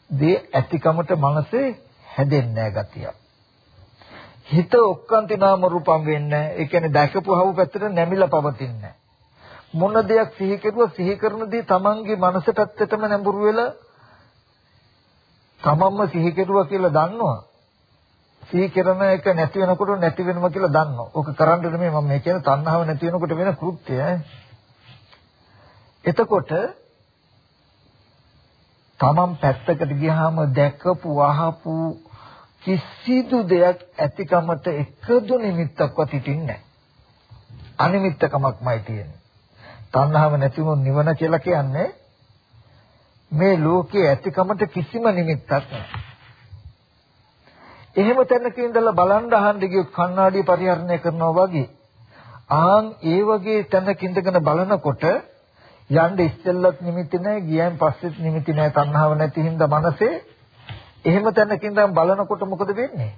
දේ ඇතිකමට මනසේ හැදෙන්නේ නැහැ ගතිය. හිත ඔක්කාන්ති නාම රූපම් වෙන්නේ ඒ කියන්නේ දැකපුවව පැත්තට නැමිලා පවතින්නේ මොන දෙයක් සිහි කෙරුවා සිහි කරන දේ තමන්ගේ මනස පැත්තටම නැඹුරු වෙලා තමන්ම සිහි කෙරුවා කියලා දන්නවා සිහි කරන එක නැති වෙනකොට නැති වෙනවා කියලා දන්නවා. ඕක කරන්න නෙමෙයි මම මේ කියන තණ්හාව නැති වෙනකොට වෙන කෘත්‍යය. එතකොට තමන් පැත්තකට ගියාම දැකපු වහපු කිසිදු දෙයක් ඇතිකමට එකදු නිමිත්තක්වත් හිටින්නේ නැහැ. අනිමිත්තකමක්මයි තියෙන්නේ. තණ්හාව නැති වුණොත් නිවන කියලා කියන්නේ මේ ලෝකයේ ඇතිකමට කිසිම නිමිත්තක් නැහැ. එහෙම තැනක ඉඳලා බලන් අහන්න ගියොත් කණ්ණාඩිය පරිහරණය කරනවා වගේ ආන් ඒ වගේ තැනක ඉඳගෙන බලනකොට යන්න ඉස්සෙල්ලත් නිමිති නැහැ ගියන් පස්සෙත් නිමිති නැහැ තණ්හාව නැති හින්දා මනසේ එහෙම තැනකින් දැන් බලනකොට මොකද වෙන්නේ?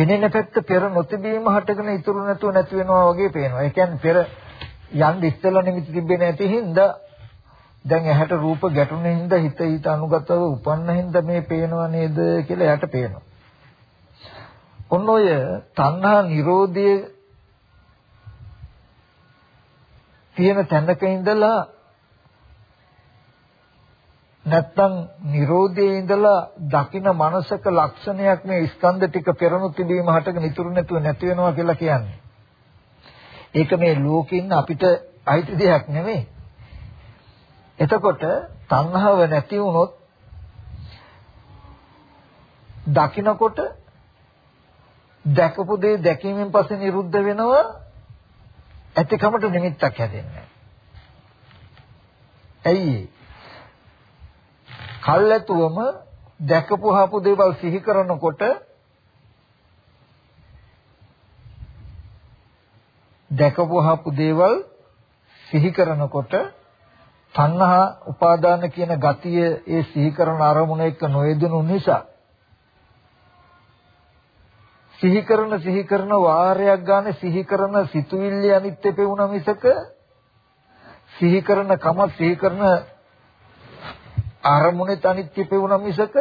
පෙනෙන පැත්ත පෙර නොතිබීම හටගෙන ඉතුරු නැතුව නැති වෙනවා වගේ පේනවා. ඒ කියන්නේ පෙර යන් ඉස්සෙල්ලා නිමිති තිබෙන්නේ නැති හින්දා දැන් ඇහැට රූප ගැටුනේ හින්දා හිත හිත අනුගතව උපන්න හින්දා මේ පේනව නේද කියලා එයාට පේනවා. ඔන්න ඔය තණ්හා නිරෝධයේ තියෙන තැනක ඉඳලා නැත්තම් Nirodhe ඉඳලා දකින මනසක ලක්ෂණයක් මේ ස්කන්ධ ටික පෙරණු තිබීම හටගෙන ඉතුරු නැතුව නැති වෙනවා කියලා කියන්නේ. ඒක මේ ලෝකෙින් අපිට අයිති දෙයක් නෙමෙයි. එතකොට තණ්හාව නැති වුණොත් දකින්නකොට දැකපු දේ දැකීමෙන් පස්සේ නිරුද්ධ වෙනවා ඇතිකමට නිමිත්තක් හැදෙන්නේ. ඇයි කල්ැතුවම දැකපුහපු දේවල් සිහි කරනකොට දැකපුහපු දේවල් සිහි කරනකොට තණ්හා උපාදාන කියන ගතිය ඒ සිහි කරන අරමුණ එක්ක නොයෙදුණු නිසා සිහි කරන සිහි කරන වාරයක් ගන්න සිහි කරන සිතුවිල්ල අනිත්‍ය පෙවුන මිසක සිහි කරන කම සිහි කරන අරමුණේ අනිත්‍ය පෙවුන මිසක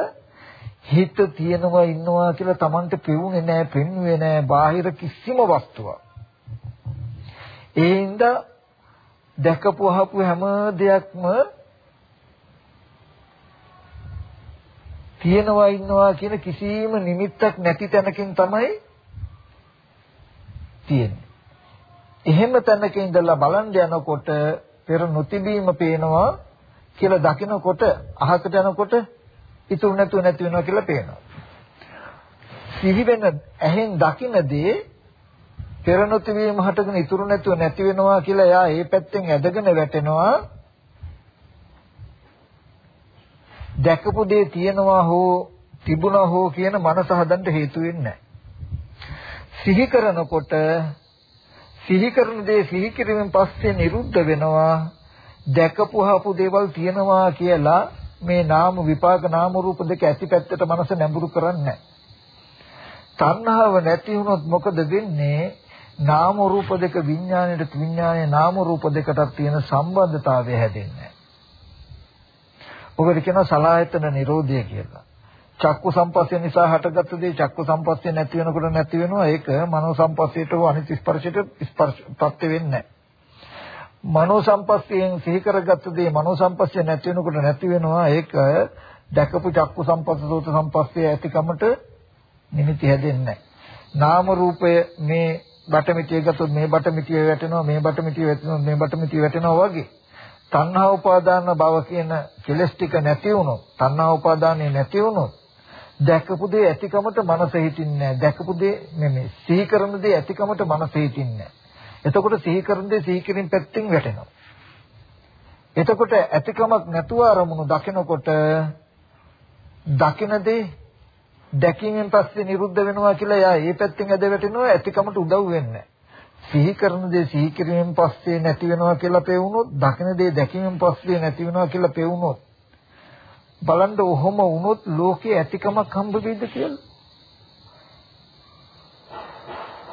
හිත තියෙනවා ඉන්නවා කියලා Tamanට පෙවුනේ නැහැ පෙන්වුවේ නැහැ බාහිර කිසිම වස්තුවක් ඒ හින්දා දැකපු අහපු හැම දෙයක්ම තියෙනවා ඉන්නවා කියන කිසිම නිමිත්තක් නැති තැනකින් තමයි තියෙන්නේ. එහෙම තැනක ඉඳලා බලන් යනකොට පෙර නොතිබීම පේනවා කියලා දකිනකොට අහකට යනකොට ඉතුරු නැතුව නැති වෙනවා කියලා පේනවා. සිහි වෙන ඇහෙන් දකිනදී පෙර නොතිබීම හටගෙන ඉතුරු නැතුව නැති වෙනවා කියලා එයා ඒ පැත්තෙන් ඇදගෙන වැටෙනවා. දැකපු දේ තියෙනවා හෝ තිබුණා හෝ කියන මනස හදන්න හේතු වෙන්නේ සිහි කරනකොට සිහි කරන දේ සිහි කිරීමෙන් පස්සේ නිරුද්ධ වෙනවා. දැකපුහපු දේවල් තියෙනවා කියලා මේ නාම විපාක නාම රූප දෙක ඇති පැත්තට මනස නැඹුරු කරන්නේ තණ්හාව නැති වුණොත් මොකද වෙන්නේ නාම රූප දෙක විඥාණයට විඥානයේ නාම රූප දෙකටත් තියෙන සම්බන්ධතාවය හැදෙන්නේ ඔකට කියනවා සලායතන නිරෝධය කියලා. චක්කු සම්පස්සේ නිසා හටගත්ත දේ චක්කු සම්පස්සේ නැති වෙනකොට නැති වෙනවා. ඒක මනෝ සම්පස්සේට හෝ අනිත් ස්පර්ශයට ස්පර්ශ ප්‍රත්‍ය වෙන්නේ මනෝ සම්පස්යෙන් සිහි කරගත්ත දේ මනෝ සම්පස්සේ නැති වෙනකොට නැති වෙනවා. ඒක දැකපු චක්කු සම්පස්ස සෝත සම්පස්සේ ඇතිකමට නිමිති හැදෙන්නේ නාම රූපය මේ බටමිටිය ගත්තොත් මේ බටමිටිය වැටෙනවා මේ බටමිටිය වැටෙනවා මේ බටමිටිය වැටෙනවා වගේ. තණ්හා උපාදාන භව කියන කෙලස් ටික නැති වුණොත් තණ්හා උපාදානෙ නැති වුණොත් දැකපු දේ ඇතිකමට මනස හිටින්නේ නැහැ. දැකපු දේ නෙමෙයි. සිහි කරන දේ ඇතිකමට මනස හිටින්නේ නැහැ. එතකොට සිහි කරන දේ සිහි කිරීම පැත්තෙන් වැටෙනවා. එතකොට ඇතිකමක් නැතුව අරමුණු දකිනකොට දකින දේ දැකීමෙන් පස්සේ නිරුද්ධ වෙනවා කියලා එයා ඒ පැත්තෙන් ඇද වැටෙනවා. ඇතිකමට උදව් වෙන්නේ සිහි කරන දේ සිහි කිරීමෙන් පස්සේ නැති වෙනවා කියලා පෙවුනොත් දකින දේ දැකීමෙන් පස්සේ නැති වෙනවා කියලා පෙවුනොත් බලන්න ඔහොම වුණොත් ලෝකේ ඇතිකමක් හම්බ වෙයිද කියලා?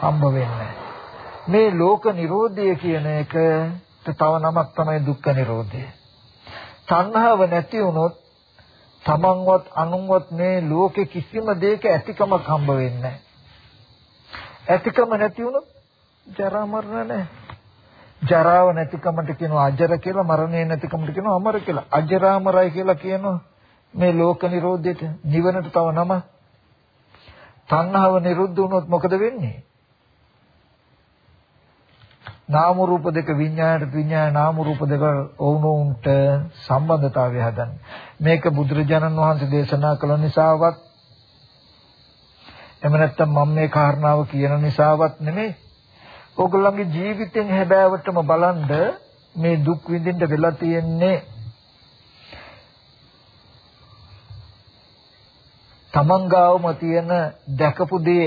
හම්බ වෙන්නේ මේ ලෝක නිරෝධය කියන එක තව නමක් තමයි දුක්ඛ නිරෝධය තණ්හාව නැති වුණොත් තමන්වත් අනුන්වත් මේ ලෝකේ කිසිම දෙයක ඇතිකමක් හම්බ වෙන්නේ නැහැ ඇතිකම නැති වුණොත් ජරා මරණ නැහැ. ජරාව නැතිකමට කියනවා අජර කියලා මරණය නැතිකමට කියනවා අමර කියලා. අජරාමරයි කියලා කියනවා මේ ලෝක නිරෝධයට නිවනට තව නම. තණ්හාව නිරුද්ධ වුණොත් මොකද වෙන්නේ? නාම රූප දෙක විඤ්ඤාණයට විඤ්ඤාණ නාම රූප දෙක වුණුන්ට සම්බන්ධතාවය හදන්නේ. මේක බුදුරජාණන් වහන්සේ දේශනා කළ නිසාවත් එහෙම නැත්නම් මම මේ කාරණාව කියන නිසාවත් නෙමෙයි ඕගොල්ලන්ගේ ජීවිතෙන් හැබෑවටම බලන්ද මේ දුක් විඳින්න වෙලා තියෙන්නේ තමන් ගාවම තියෙන දැකපු දේ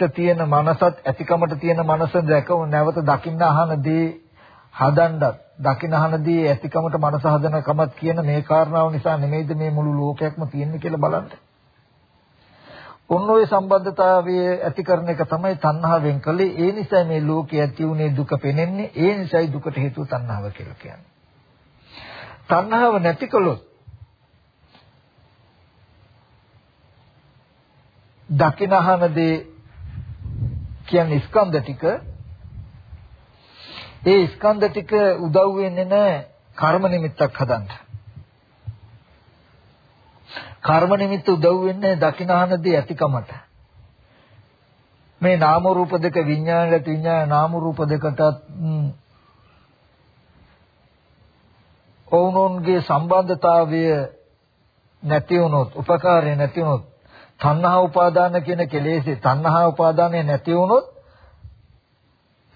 ඇතිකමට තියෙන මනසත් ඇතිකමට තියෙන මනස දැකව නැවත දකින්න අහන දේ හදන්නත් දකින්න අහන දේ ඇතිකමට මනස හදන කමත් කියන මේ කාරණාව නිසා නෙමෙයිද මේ මුළු ලෝකයක්ම තියෙන්නේ කියලා බලන්න. ඔන්න ඔය සම්බන්ධතාවය ඇති කරන එක තමයි තණ්හාවෙන් කළේ. ඒ නිසා මේ ලෝකයේ ඇති වුනේ දුක පෙනෙන්නේ. ඒ නිසායි දුකට හේතුව තණ්හාව කියලා කියන්නේ. තණ්හාව නැති කළොත් දකිනහනදී කියන්නේ ස්කන්ධ ටික ඒ ස්කන්ධ ටික උදව් වෙන්නේ නැහැ කර්ම නිමිත්තක් හදන්න. කර්ම නිමිත්ත උදව් වෙන්නේ දකින්නහනදී ඇතිකමට. මේ නාම රූප දෙක විඥානයට විඥාන නාම රූප දෙකටත් ඔවුනොන්ගේ සම්බන්ධතාවය නැති වුණොත් උපකාරය නැති වුණොත් තණ්හා උපාදාන කියන කෙලෙසේ තණ්හා උපාදානය නැති වුණොත්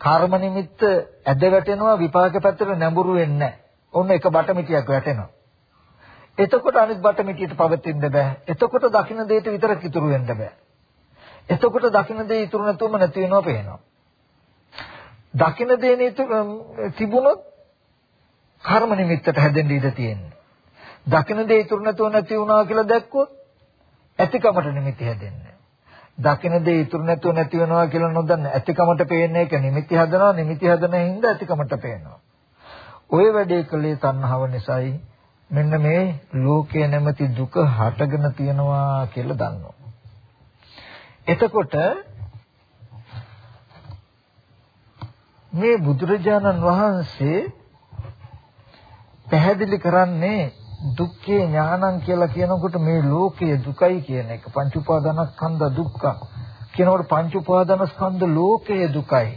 කර්ම නිමිත්ත ඇද වැටෙනවා විපාක පැත්තට නැඹුරු වෙන්නේ නැහැ. ඔන්න එක බටමිටියක් වැටෙනවා. එතකොට අනිත් බටමිටියට පවතින්න බෑ. එතකොට දකින්න දෙයට විතරක් ඉතුරු වෙන්න බෑ. එතකොට දකින්න දේ ඉතුරු නැතුවම නැති වෙනවා පේනවා. දකින්න දේ තිබුණොත් කර්ම නිමිත්තට හැදෙන්න ඉඩ තියෙනවා. දකින්න දේ ඉතුරු නැතුව නැති වුණා කියලා දැක්කොත් ඇතිකමට නිමිති හැදෙන්නේ. දකින දේ ඉතුරු නැතුව නැති වෙනවා කියලා නොදන්න. ඇතිකමට පේන එක නිමිති හදනවා නිමිති හදන හින්දා ඇතිකමට පේනවා. ওই වැඩේ කළේ තණ්හාව නිසායි මෙන්න මේ ලෝකයේ නැමැති දුක හටගෙන තියෙනවා කියලා දන්නවා. එතකොට මේ බුදුරජාණන් වහන්සේ පැහැදිලි කරන්නේ දුක්ඛේ ඥානං කියලා කියනකොට මේ ලෝකයේ දුකයි කියන එක. පංච උපාදානස්කන්ධ දුක්ඛ. කියනකොට පංච උපාදානස්කන්ධ ලෝකයේ දුකයි.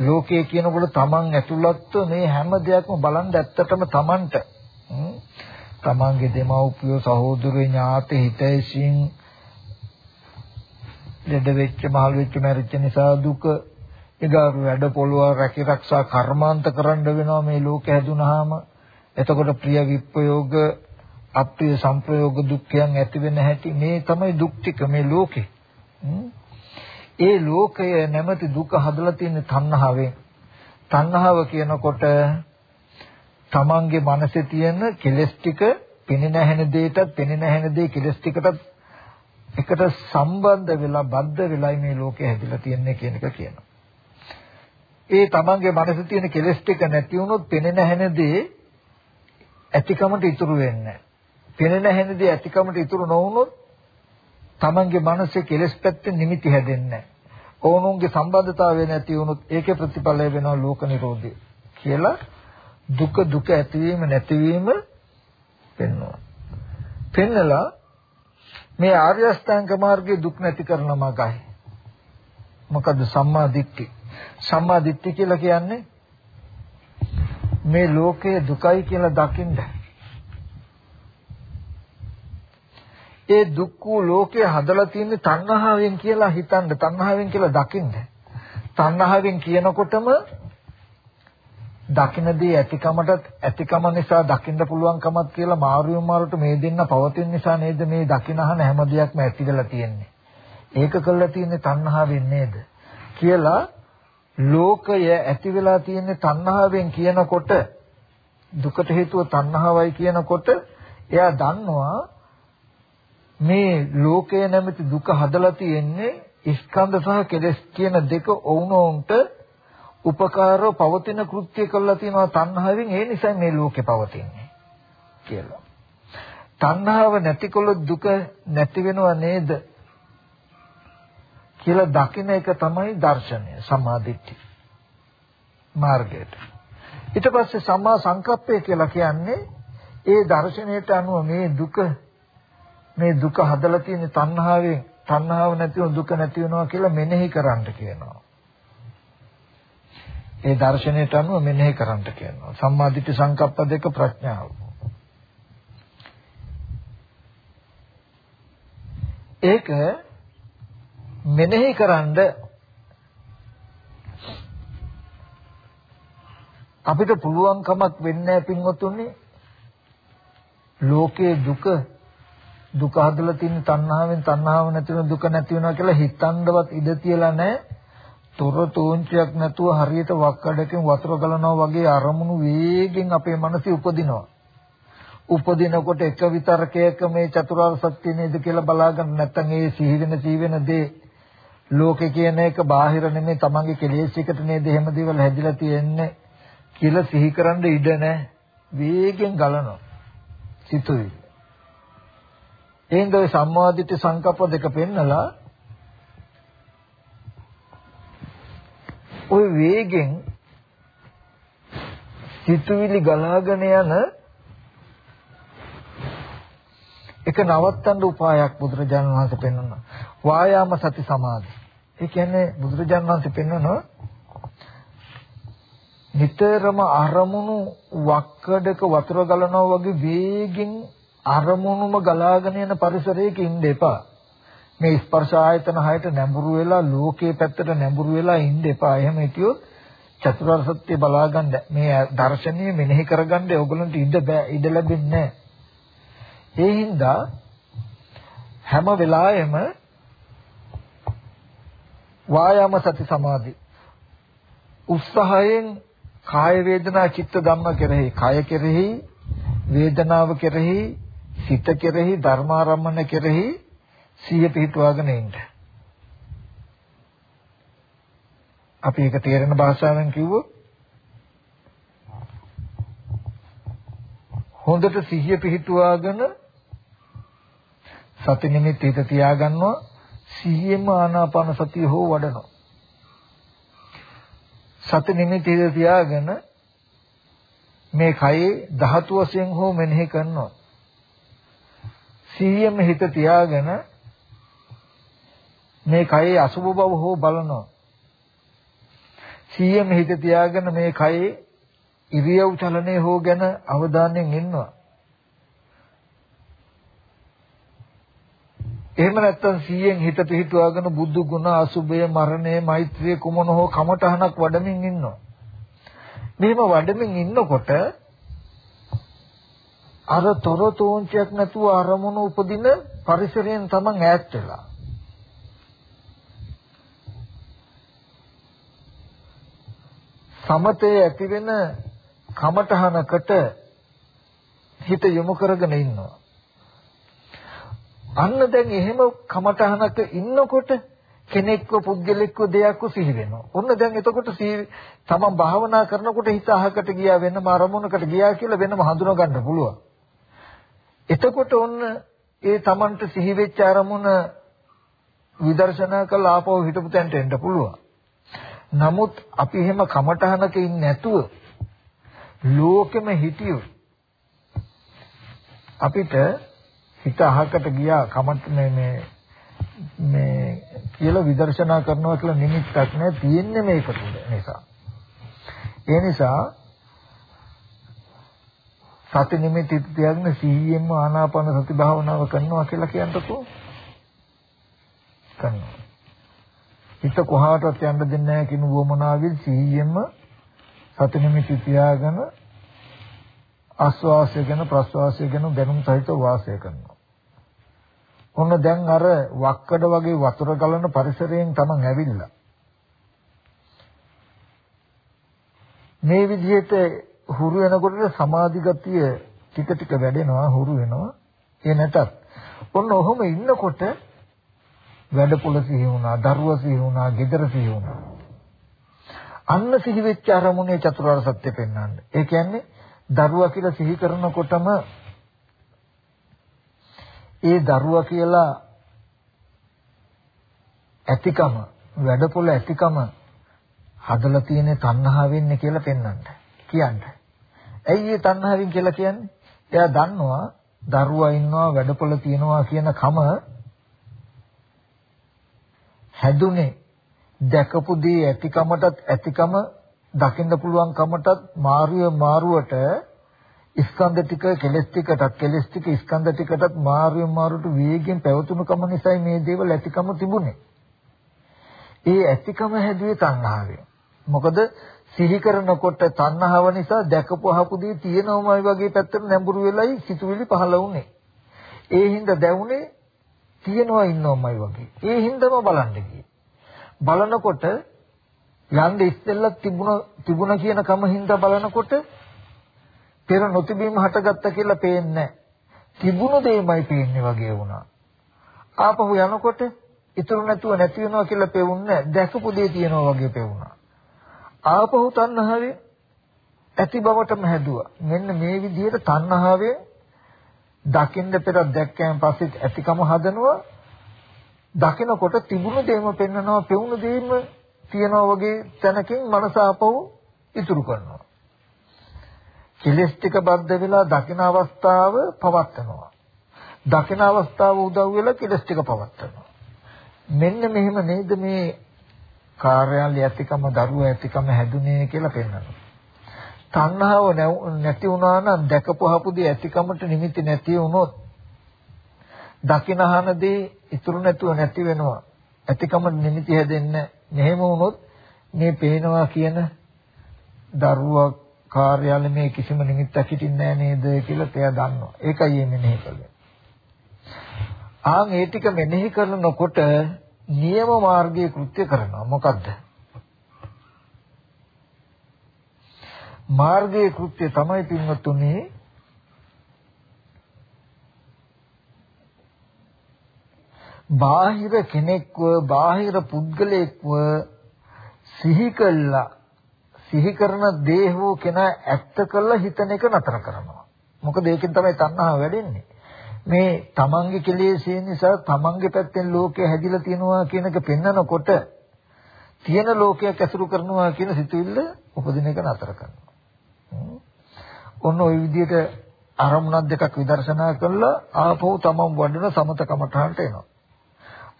ලෝකයේ කියනකොට තමන් ඇතුළත්ව මේ හැම දෙයක්ම බලන් ඇත්තටම තමන්ට. තමන්ගේ දෙමව්පියෝ සහෝදරයෝ ඥාති හිතයිසින් ලෙඩ වෙච්ච මහලු වෙච්ච මැරිච්ච නිසා දුක. ඒගාරු වැඩ පොළව රැකී රක්ෂා කර්මාන්ත කරන්න වෙනවා මේ ලෝකෙ හැදුනහම. එතකොට ප්‍රිය විප්‍රයෝග අප්‍රිය සංප්‍රයෝග දුක්ඛයන් ඇති වෙන හැටි මේ තමයි දුක් ටික මේ ලෝකේ. ඒ ලෝකය නැමැති දුක හදලා තියෙන තණ්හාවෙන්. තණ්හාව කියනකොට තමන්ගේ මනසේ තියෙන කෙලෙස් ටික පෙනෙන හැන දෙයටත් පෙනෙන හැන දෙය කෙලෙස් ටිකටත් එකට සම්බන්ධ වෙලා බද්ධ වෙලා මේ ලෝකේ හැදිලා තියෙන්නේ කියන එක කියනවා. ඒ තමන්ගේ මනසේ තියෙන කෙලෙස් ටික නැති වුණොත් පෙනෙන හැන දේ ඇතිකමට ඉතුරු වෙන්නේ පෙනෙන හැනදී ඇතිකමට ඉතුරු නොවුනොත් Tamange මනසේ කෙලෙස් පැත්තෙන් නිමිති හැදෙන්නේ ඕනුන්ගේ සම්බන්ධතාවය නැති වුණොත් ඒකේ ප්‍රතිඵලය වෙනවා ලෝක නිරෝධය කියලා දුක දුක ඇතිවීම නැතිවීම පෙන්වනවා. පෙන්නලා මේ ආර්ය අෂ්ටාංග මාර්ගයේ දුක් නැති කරන මගයි. මොකද සම්මා දිට්ඨි. සම්මා දිට්ඨි කියලා කියන්නේ මේ ලෝකය දුකයි කියලා දකින්න. ඒ දුක් වූ ලෝකය හදලා තියෙන්නේ තණ්හාවෙන් කියලා හිතන්න, තණ්හාවෙන් කියලා දකින්න. තණ්හාවෙන් කියනකොටම දකින්නදී ඇතිකමටත් ඇතිකම නිසා දකින්න පුළුවන්කමත් කියලා මාරුවෙන් මාරුට මේ දෙන්න පවතින නිසා නේද මේ දකින්නහන හැම දෙයක්ම ඇති වෙලා තියෙන්නේ. ඒක කළා තියෙන්නේ තණ්හාවෙන් නේද? කියලා ලෝකය ඇති වෙලා තියෙන තණ්හාවෙන් කියනකොට දුකට හේතුව තණ්හාවයි කියනකොට එයා දන්නවා මේ ලෝකය නැමැති දුක හදලා තියෙන්නේ ස්කන්ධ සහ කෙලෙස් කියන දෙක වුණොන්ට උපකාරව පවතින කෘත්‍ය කළා තියෙනවා තණ්හාවෙන් ඒ නිසා මේ ලෝකේ පවතින්නේ කියලා. තණ්හාව නැතිකොල දුක නැති වෙනව නේද කියලා දකින එක තමයි දර්ශනය සම්මාදිට්ඨි මාර්ගයට. ඊට පස්සේ සම්මා සංකප්පය කියලා කියන්නේ ඒ දර්ශනයට අනුව මේ දුක මේ දුක හදලා තියෙන තණ්හාවෙන් තණ්හාව නැතිව දුක නැති වෙනවා කියලා මෙනෙහි කරන්න කියනවා. ඒ දර්ශනයට අනුව මෙනෙහි කරන්න කියනවා. සම්මාදිට්ඨි සංකප්ප දෙක ප්‍රඥාව. ඒක මෙනෙහි කරන්ඩ අපිට පුළුවන්කමක් වෙන්නේ නැහැ පින්වතුනි ලෝකේ දුක දුක හදලා තියෙන තණ්හාවෙන් තණ්හාව නැති වෙන දුක නැති වෙනවා කියලා හිතන්නවත් ඉඩ තියලා නැහැ. තොර තෝංචයක් නැතුව හරියට වක්කඩකින් වතුර ගලනවා වගේ අරමුණු වේගෙන් අපේ මනසේ උපදිනවා. උපදිනකොට එක විතරකයක මේ චතුරාර්ය සත්‍ය නේද කියලා බලාගන්න නැත්නම් ඒ සිහි වෙන සිහි වෙන දේ ලෝකේ කියන එක බාහිර නෙමෙයි තමන්ගේ කෙලෙස් එකට නේද එහෙම දේවල් හැදිලා තියෙන්නේ කියලා සිහි කරන්න ඉඩ නැහැ. වේගෙන් ගලනවා. සිතුයි. එහෙනම් ඔය සම්මාදිට සංකප්ප දෙක පෙන්නලා ওই වේගෙන් සිතුවිලි ගලාගෙන යන එක නවත්තන්න උපායක් බුදුරජාණන් වහන්සේ පෙන්වනවා. වායාම සති සමාධි. ඒ කියන්නේ බුදුරජාණන් වහන්සේ පෙන්වනවා නිතරම අරමුණු වක්කඩක වතුර ගලනවා වගේ වේගින් අරමුණුම ගලාගෙන යන පරිසරයක ඉන්න එපා. මේ ස්පර්ශ ආයතන හයට නැඹුරු වෙලා ලෝකයේ පැත්තට නැඹුරු වෙලා ඉන්න එපා. එහෙම හිටියොත් චතුරාර්ය සත්‍ය බලාගන්න මේ දර්ශනීය මෙනෙහි කරගන්න ඕගොල්ලන්ට ඉඩ බෑ ඉඩ ලැබෙන්නේ ඒ හින්දා හැම වෙලාවෙම වායාම සති සමාධි උත්සාහයෙන් කාය වේදනා චිත්ත ධම්ම කෙරෙහි කය කෙරෙහි වේදනාව කෙරෙහි සිත කෙරෙහි ධර්මාරම්මන කෙරෙහි සිය පිහිටුවාගෙන ඉන්න. අපි ඒක තේරෙන භාෂාවෙන් කිව්වොත් හොඳට සිහිය පිහිටුවාගෙන සති නිමිති හිත තියාගන්නවා සිහියෙන්ම ආනාපාන සතිය හෝ වඩනවා. සති නිමිති හිත තියාගෙන මේ කයේ ධාතු වශයෙන් හෝ මෙනෙහි කරනවා. සිහියෙන්ම හිත තියාගෙන මේ කයේ අසුබ බව හෝ බලනවා. සිහියෙන්ම හිත තියාගෙන මේ කයේ ඉරියව් චලනයේ හෝ ගැන අවධානයෙන් ඉන්නවා. එහෙම නැත්නම් සීයෙන් හිත පිහිටුවාගෙන බුදු ගුණ අසුභය මරණය මෛත්‍රිය කුමන හෝ කමඨහනක් වඩමින් ඉන්නවා. මෙහෙම වඩමින් ඉන්නකොට අර තොරතෝංචයක් නැතුව අරමුණු උපදින පරිසරයෙන් තමන් ඈත් වෙලා සමතේ ඇති වෙන කමඨහනකට හිත යොමු කරගෙන ඉන්නවා. අන්න දැන් එහෙම කමඨහනක ඉන්නකොට කෙනෙක්ව පුද්ගලෙක්ව දෙයක්ව සිහි වෙනවා. ඔන්න දැන් එතකොට සිහි තමන් භාවනා කරනකොට හිත අහකට ගියා වෙනම අරමුණකට ගියා කියලා වෙනම හඳුනා ගන්න පුළුවන්. එතකොට ඔන්න ඒ තමන්ට සිහි වෙච්ච අරමුණ විදර්ශනා කළා ආපහු හිටපු තැනට එන්න පුළුවන්. නමුත් අපි එහෙම කමඨහනක ඉන්නේ නැතුව ලෝකෙම හිටියොත් අපිට හිත අහකට ගියා කමත් මේ මේ මේ කියලා විදර්ශනා කරනවා කියලා නිමිත්තක් නෑ තියෙන්නේ මේක තුල නිසා. ඒ නිසා සති නිමිති තියාගෙන සිහියෙන්ම ආනාපාන සති භාවනාව කරනවා කියලා කියන්නකෝ. කරනවා. හිත කොහාටවත් යන්න දෙන්නේ නැහැ කිනු වමනාවෙන් සිහියෙන්ම සති නිමිති තියාගෙන ආස්වාසය ගැන ප්‍රස්වාසය ගැන දැනුම් සහිතව වාසය කරනවා. ඔන්න දැන් අර වක්කඩ වගේ වතුර ගලන පරිසරයෙන් තමන් ඇවිල්ලා. මේ විදිහට හුරු වෙනකොට සමාධි ගතිය ටික ටික වැඩෙනවා හුරු වෙනවා. ඒ නැතත් ඔන්න ඔහොම ඉන්නකොට වැඩපොළ සිහි වුණා, දරුවා සිහි වුණා, ගෙදර සිහි වුණා. අන්න සිහි වෙච්ච අරමුණේ චතුරාර්ය සත්‍ය පෙන්වන්න. ඒ කියන්නේ දරුවා කියලා සිහි කරනකොටම ඒ දරුවා කියලා ඇතිකම වැඩපොළ ඇතිකම හදලා තියෙන තණ්හාවෙන්නේ කියලා පෙන්වන්න. කියන්න. ඇයි ඒ තණ්හාවෙන් කියලා කියන්නේ? එයා දන්නවා දරුවා ඉන්නවා වැඩපොළ තියනවා කියන කම හැදුනේ දැකපු දේ ඇතිකමටත් ඇතිකම දකින්න පුළුවන් කමටත් මාරුවේ මාරුවට ස්කන්ධ ටික කෙලස් ටිකටත් කෙලස් ටික ස්කන්ධ ටිකටත් මාරුවේ මාරුවට වේගෙන් පැවතුණු කම නිසායි මේ දේවල් ඇතිකම තිබුණේ. ඒ ඇතිකම හැදුවේ තණ්හාවෙන්. මොකද සිහි කරනකොට තණ්හාව නිසා දැකපු අහපු දේ තියෙනවමයි වගේ පැත්තට නැඹුරු වෙලයි සිතුවිලි පහළ වුනේ. ඒ හින්දා දැවුනේ තියෙනවා ඉන්නවමයි වගේ. ඒ හින්දාම බලන්න ගියේ. බලනකොට යන්න ඉස්සෙල්ලා තිබුණ තිබුණ කියන කම හින්දා බලනකොට පෙර නොතිබීම හටගත්ත කියලා පේන්නේ තිබුණු දෙයමයි පේන්නේ වගේ වුණා. ආපහු යනකොට ඉතුරු නැතුව නැති වෙනවා කියලා පෙවුන්නේ දැකපු දේ තියෙනවා වගේ පෙවුණා. ආපහු තණ්හාවේ ඇති බවටම හැදුවා. මෙන්න මේ විදිහට තණ්හාවේ දකින්න පෙර දැක්කයන් පස්සේ ඇතිකම හදනවා දකිනකොට තිබුණු දෙයම පෙන්නනවා පෙවුණු දෙයම තියනවා වගේ තැනකින් මනස ආපහු ඉතුරු කරනවා. කෙලස් ටික බද්ධ වෙලා දකින අවස්ථාව පවත්නවා. දකින අවස්ථාව උදව් වෙලා කෙලස් ටික පවත්නවා. මෙන්න මෙහෙම නේද මේ කාර්යාලය ඇතිකම දරුවා ඇතිකම හැදුනේ කියලා පෙන්වනවා. තණ්හාව නැති වුණා නම් දැකපුවහපුදී ඇතිකමට නිමිති නැති වුණොත් දකිනහනදී ඉතුරු නැතුව නැති වෙනවා. ඇතිකම නිමිති හැදෙන්නේ මෙහෙම වුණොත් මේ පේනවා කියන දරුවා කාර්යාලේ මේ කිසිම නිමිත්තක් හිටින්නේ නේද කියලා එයා දන්නවා. ඒකයි මේ මෙනෙහි කළේ. ආන් ඒ ටික මෙනෙහි කරනකොට නියම මාර්ගයේ කෘත්‍ය කරනවා. මොකද්ද? මාර්ගයේ කෘත්‍ය තමයි පින්වත්තුනි බාහිර කෙනෙක්ව බාහිර පුද්ගලයෙක්ව සිහි කළා සිහි කරන දේ හෝ කෙනා ඇත්ත කළා හිතන එක නතර කරනවා. මොකද ඒකෙන් තමයි තණ්හාව වැඩෙන්නේ. මේ තමන්ගේ කෙලෙස්යෙන් නිසා තමන්ගේ පැත්තෙන් ලෝකය හැදිලා තියෙනවා කියන එක පෙන්නකොට තියෙන ලෝකයක් ඇසුරු කරනවා කියන සිතුවිල්ල උපදින එක නතර කරනවා. ඔන්න ওই විදිහට අරමුණක් දෙකක් විදර්ශනා කළා ආපහු තමන් වඩන සමත කමඨහනට එනවා.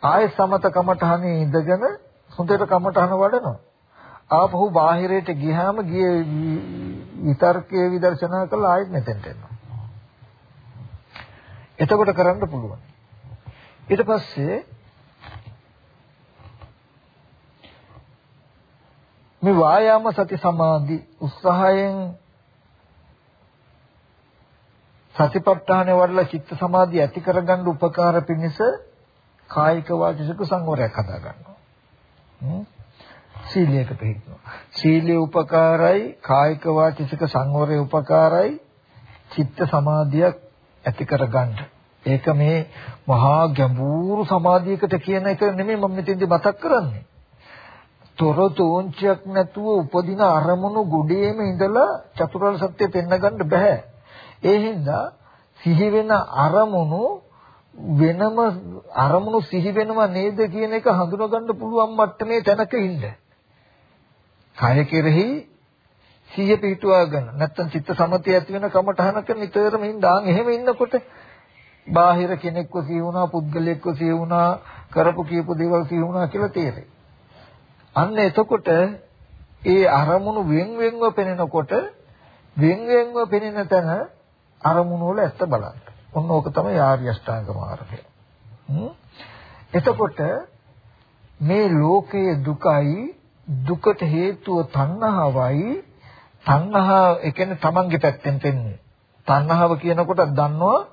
ආයෙ සමත කමඨහනේ ඉඳගෙන හොඳට කමඨහන වඩනවා. ආපහු බාහිරයට ගියාම ගිය විතර්කයේ විදර්ශනා කළා ආයෙත් මෙතෙන්ට එනවා. එතකොට කරන්න පුළුවන්. ඊට පස්සේ මේ වායාම සති සමාධි උත්සාහයෙන් සතිපට්ඨානේ වඩලා චිත්ත සමාධිය ඇති කරගන්න උපකාර පිණිස කායික වාචික සංවරයක් හදා ගන්නවා. සීලයක පිළිපදිනවා. සීලේ උපකාරයි කායික වාචික සංවරේ උපකාරයි චිත්ත සමාධියක් ඇති කරගන්න. ඒක මේ මහා ගැඹුරු සමාධියකට කියන එක නෙමෙයි මම මෙතෙන්දි මතක් කරන්නේ. තොරතෝංචයක් නැතුව උපදින අරමුණු ගුඩේම ඉඳලා චතුරාර්ය සත්‍ය පෙන්වගන්න බෑ. ඒ හින්දා සිහි වෙන අරමුණු වෙනම අරමුණු සිහි වෙනව නේද කියන එක හඳුනගන්න පුළුවන් මට්ටමේ තැනක ඉන්න. කය කෙරෙහි සිහිය පිහිටුවාගෙන නැත්තම් චිත්ත සමතය ඇති වෙන කමඨහනක නිතරම ඉඳාන් එහෙම ඉන්නකොට බාහිර කෙනෙක්ව සිහි වුණා පුද්ගලයෙක්ව සිහි වුණා කරපු කියපු දේවල් සිහි වුණා කියලා තේරෙයි. අන්න එතකොට ඒ අරමුණු වෙන් වෙන්ව පෙනෙනකොට වෙන් වෙන්ව පෙනෙන තැන අරමුණු වල ඇත්ත බලන්න. ඔන්න ඕක තමයි ආර්ය අෂ්ටාංග මාර්ගය. එතකොට මේ ලෝකයේ දුකයි දුකට හේතුව තණ්හාවයි තණ්හාව ඒ කියන්නේ තමන්ගේ පැත්තෙන් පෙන්නේ. තණ්හාව කියනකොට දන්නවා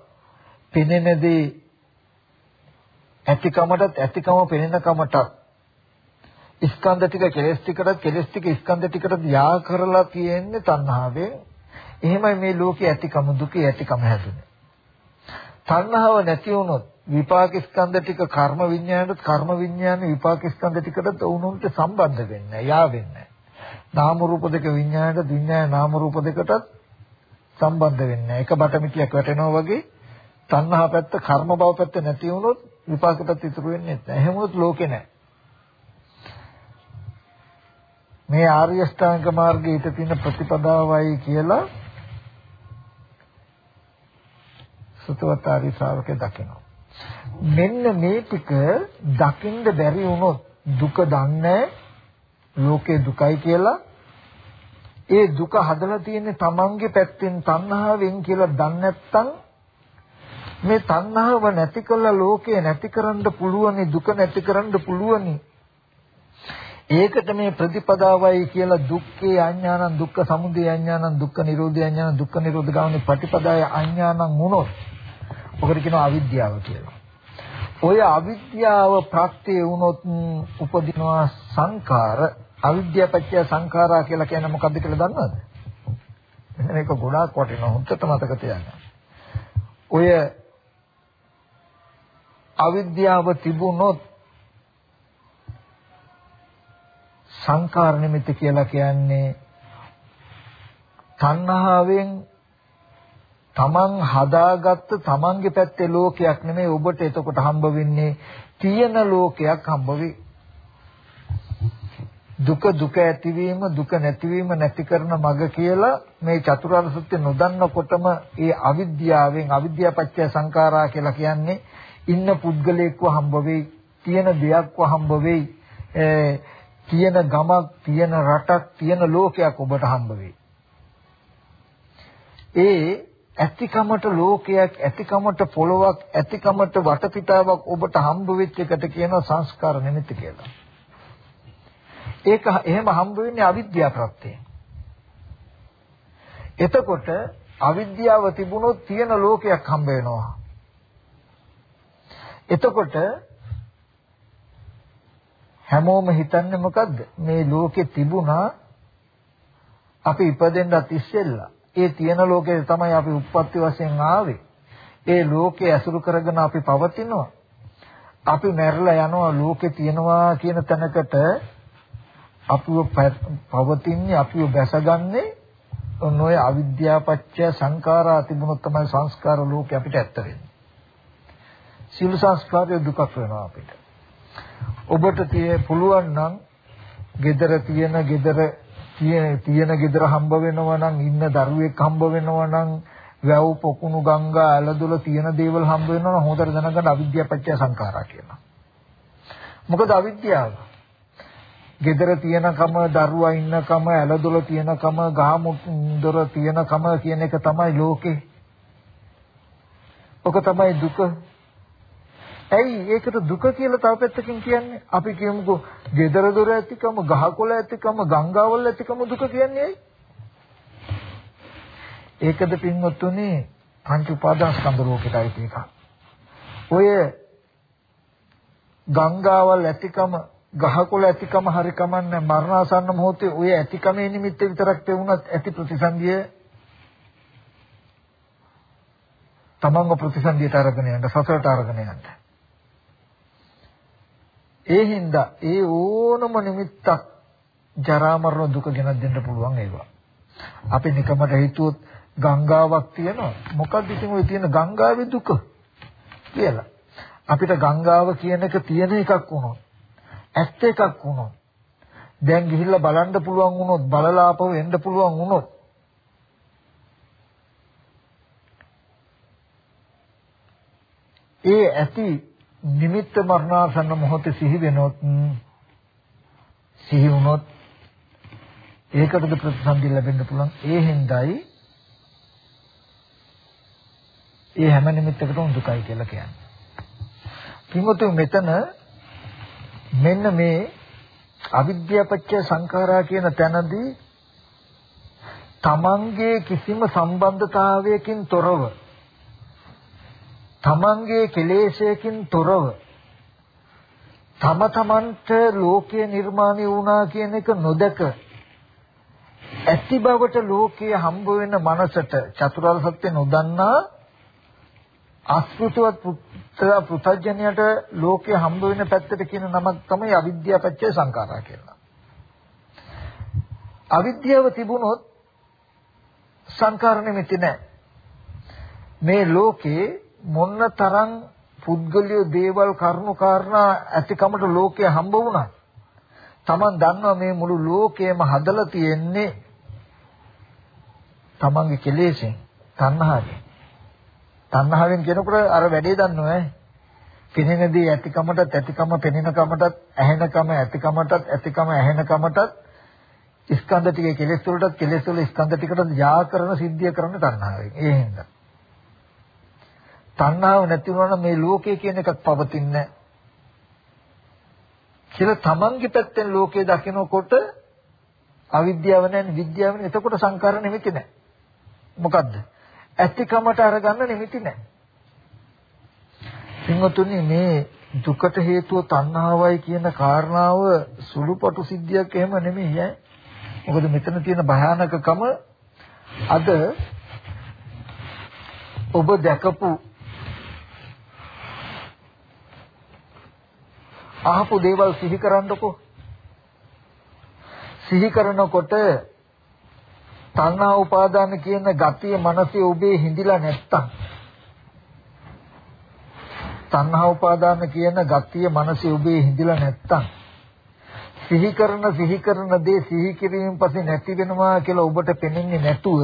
පෙනෙන දේ ඇතිකමටත් ඇතිකම පෙනෙනකමටත් ස්කන්ධ ටික කෙලස් ටිකටත් කෙලස් ටික ස්කන්ධ ටිකට යා කරලා තියෙන්නේ තණ්හාවෙන්. එහෙමයි මේ ලෝකේ ඇතිකම දුකේ ඇතිකම හැදුනේ. තණ්හාව නැති වුණොත් විපාක ස්කන්ධ ටික කර්ම විඥානට කර්ම විඥාන විපාක ස්කන්ධ ටිකට උනුන්ට සම්බන්ධ වෙන්නේ යා වෙන්නේ නාම රූප දෙක විඥානට විඥාන නාම රූප දෙකටත් සම්බන්ධ වෙන්නේ එක බටමිටියක් වැටෙනවා වගේ තණ්හා පැත්ත කර්ම භව පැත්ත නැති වුණොත් විපාක පැත්ත ඉතුරු වෙන්නේ නැහැ. එහෙම වුණොත් ලෝකේ නැහැ. මේ ආර්ය ශ්‍රාංග මාර්ගයේ ඊට තියෙන ප්‍රතිපදාවයි කියලා සුතවතාරි ශ්‍රාවකේ දකිනවා. මෙන්න මේ ටික දකින්න බැරි වුණොත් දුක දන්නේ ලෝකේ දුකයි කියලා ඒ දුක හදලා තියෙන්නේ තමන්ගේ පැත්තෙන් තණ්හාවෙන් කියලා දන්නේ නැත්නම් මේ තණ්හාව නැති කළා ලෝකේ නැති කරන්න පුළුවනි දුක නැති කරන්න පුළුවනි ඒකට මේ ප්‍රතිපදාවයි කියලා දුක්ඛේ අඥානං දුක්ඛ සමුදය අඥානං දුක්ඛ නිරෝධය අඥානං දුක්ඛ නිරෝධ ගාමිනී ප්‍රතිපදාය අඥානං වුණොත් ඔකට කියනවා අවිද්‍යාව කියලා. ඔය අවිද්‍යාව ප්‍රත්‍ය වුණොත් උපදිනවා සංඛාර අවිද්‍යාපච්චය සංඛාරා කියලා කියන්නේ මොකද්ද කියලා දන්නවද? මේක ගොඩාක් වටිනවා හොඳට මතක තියාගන්න. ඔය අවිද්‍යාව තිබුණොත් සංකාර නිමිති කියලා කියන්නේ තණ්හාවෙන් තමන් හදාගත්ත තමන්ගේ පැත්තේ ලෝකයක් නෙමෙයි ඔබට එතකොට හම්බ වෙන්නේ තියෙන ලෝකයක් හම්බ වෙයි. දුක දුක ඇතිවීම දුක නැතිවීම නැති කරන මඟ කියලා මේ චතුරාර්ය සත්‍ය නොදන්නකොටම ඒ අවිද්‍යාවෙන් අවිද්‍යාපච්චය සංඛාරා කියලා කියන්නේ ඉන්න පුද්ගලයෙක්ව හම්බ වෙයි තියෙන දෙයක්ව හම්බ වෙයි තියෙන ගමක් තියෙන රටක් තියෙන ලෝකයක් ඔබට හම්බ වෙයි ඒ ඇතිකමට ලෝකයක් ඇතිකමට පොළොවක් ඇතිකමට වටපිටාවක් ඔබට හම්බ වෙච්ච එකට කියනවා සංස්කාර නිමිති කියලා. ඒක එහෙම හම්බ වෙන්නේ අවිද්‍යාව ප්‍රත්‍යයෙන්. එතකොට අවිද්‍යාව තිබුණොත් තියෙන ලෝකයක් හම්බ වෙනවා. එතකොට හැමෝම හිතන්නේ මොකද්ද? මේ ලෝකේ තිබුණා අපි ඉපදෙන්නත් ඉස්සෙල්ලා ඒ තියෙන ලෝකේ තමයි අපි උප්පත්ති වශයෙන් ආවේ. ඒ ලෝකේ ඇසුරු කරගෙන අපි පවතිනවා. අපි මැරලා යනවා ලෝකේ තියනවා කියන තැනකට අපිව පවතින්නේ අපිව බැසගන්නේ නොය අවිද්‍යාපච්චය සංඛාරා තිබුණොත් තමයි සංස්කාර ලෝකේ අපිට ඇත්ත වෙන්නේ. සියලු සංස්කාරය දුකක් වෙනවා අපිට. ඔබට තිය පුළුවන් නම් gedara තියෙන gedara තියෙන gedara හම්බ වෙනවා නම් ඉන්න දරුවෙක් හම්බ වෙනවා නම් වැව් පොකුණු ගංගා ඇලදොල තියෙන දේවල් හම්බ වෙනවා නම් හොඳට දැනගන්න අවිද්‍යාපච්චය සංඛාරා කියලා. මොකද අවිද්‍යාව gedara තියනකම දරුවා ඉන්නකම ඇලදොල තියනකම ගහමුදොර තියනකම කියන එක තමයි ලෝකේ. ඔක තමයි දුක. ඇයි ඒකට දුක කියලා තව පැත්තකින් කියන්නේ? අපි කියමුකෝ gedara දොර ඇතිකම, ගහකොළ ඇතිකම, ගංගාවල ඇතිකම දුක කියන්නේ ඇයි? ඒකද පින්වත්තුනි පංච උපාදාන ස්කන්ධ ලෝකෙටයි ඒක. ඔය ගංගාවල් ඇතිකම ගහකොළ ඇතිකම හරි කමන්නේ මරණාසන්න මොහොතේ ඔය ඇතිකමේ නිමිත්ත විතරක් තේුණත් ඇති ප්‍රතිසන්දිය තමන්ව ප්‍රතිසන්දියට අරගෙන යන්න සසරට අරගෙන යන්න. ඒ හින්දා ඒ ඕනම නිමිත්තක් ජරා මරණ දුක ගෙනත් දෙන්න පුළුවන් ඒවා. අපි නිකමට හිතුවොත් ගංගාවක් තියෙනවා. මොකක්ද ඉතින් ඔය තියෙන ගංගාවේ දුක කියලා. අපිට ගංගාව කියන එක තියෙන එකක් වුණොත් ඇත්ත එකක් වුණොත් දැන් ගිහිල්ලා බලන්න පුළුවන් වුණොත් බලලා ආපහු එන්න පුළුවන් වුණොත් ඒ ඇති නිමිත්ත මරණාසන්න මොහොතේ සිහි වෙනොත් සිහි වුණොත් ඒකටද ප්‍රතිසන්දි ලැබෙන්න පුළුවන් ඒ හින්දායි ඒ හැම නිමිත්තකටම දුකයි කියලා කියන්නේ. කිමුතු මෙතන මෙන්න මේ අවිද්‍යාපච්චය සංඛාරා කියන තැනදී තමන්ගේ කිසිම සම්බන්ධතාවයකින් තොරව තමන්ගේ කෙලෙසයකින් තොරව තම තමන්ට ලෝකය නිර්මාණය වුණා කියන එක නොදක ඇති බවට ලෝකයේ හම්බ වෙන මනසට චතුරාර්ය සත්‍ය නොදන්නා අස්ෘතවත් පෘථජ්ජනයට ලෝකේ හම්බ වෙන පැත්තට කියන නමක් තමයි අවිද්‍යාව පත්‍ය සංඛාරා කියලා. අවිද්‍යාව තිබුණොත් සංඛාර නිමිති නැහැ. මේ ලෝකේ මොන්න තරම් පුද්ගලිය දේවල් කරුණු කාරණා ඇතිකමට ලෝකයේ හම්බ වුණා. Taman දන්නවා මේ මුළු ලෝකයම හදලා තියෙන්නේ Tamanගේ කෙලෙසෙන් තණ්හාවෙන්. තණ්හාවෙන් කියනකොට අර වැඩේ දන්නව ඈ. පෙනෙන දේ ඇතිකමටත් ඇතිකම පෙනෙනකමටත් ඇහෙනකම ඇතිකමටත් ඇතිකම ඇහෙනකමටත් ස්කන්ධ ටිකේ කෙලෙස් වලටත් කෙලෙස් වල ස්කන්ධ ටිකටත් යා කරන සිද්ධිය කරන තණ්හාවෙන්. ඒ හින්දා. තණ්හාව නැති වුණා මේ ලෝකය කියන එකක් පවතින්නේ කියලා තමන්ගේ පැත්තෙන් ලෝකය දකිනකොට අවිද්‍යාව නැන් විද්‍යාව නැන් එතකොට සංකාර නිමිති නැහැ. මොකද්ද? ඇතිකමට අරගන්න නිමිති නැහැ. සිංහතුනි මේ දුකට හේතුව තණ්හාවයි කියන කාරණාව සුළුපටු සිද්ධියක් එහෙම නෙමෙයි ඈ. මොකද මෙතන තියෙන භයානකකම අද ඔබ දැකපු අහපු දේවල් සිහි කරන්නකෝ. සිහි කරනකොට තණ්හා උපාදාන කියන ගතිය මනසේ ඔබේ හිඳිලා නැත්තම් තණ්හා උපාදාන කියන ගතිය මනසේ ඔබේ හිඳිලා නැත්තම් සිහි කරන සිහි කරන දේ සිහි කිරීමෙන් පස්සේ නැති වෙනවා කියලා ඔබට පෙනෙන්නේ නැතුව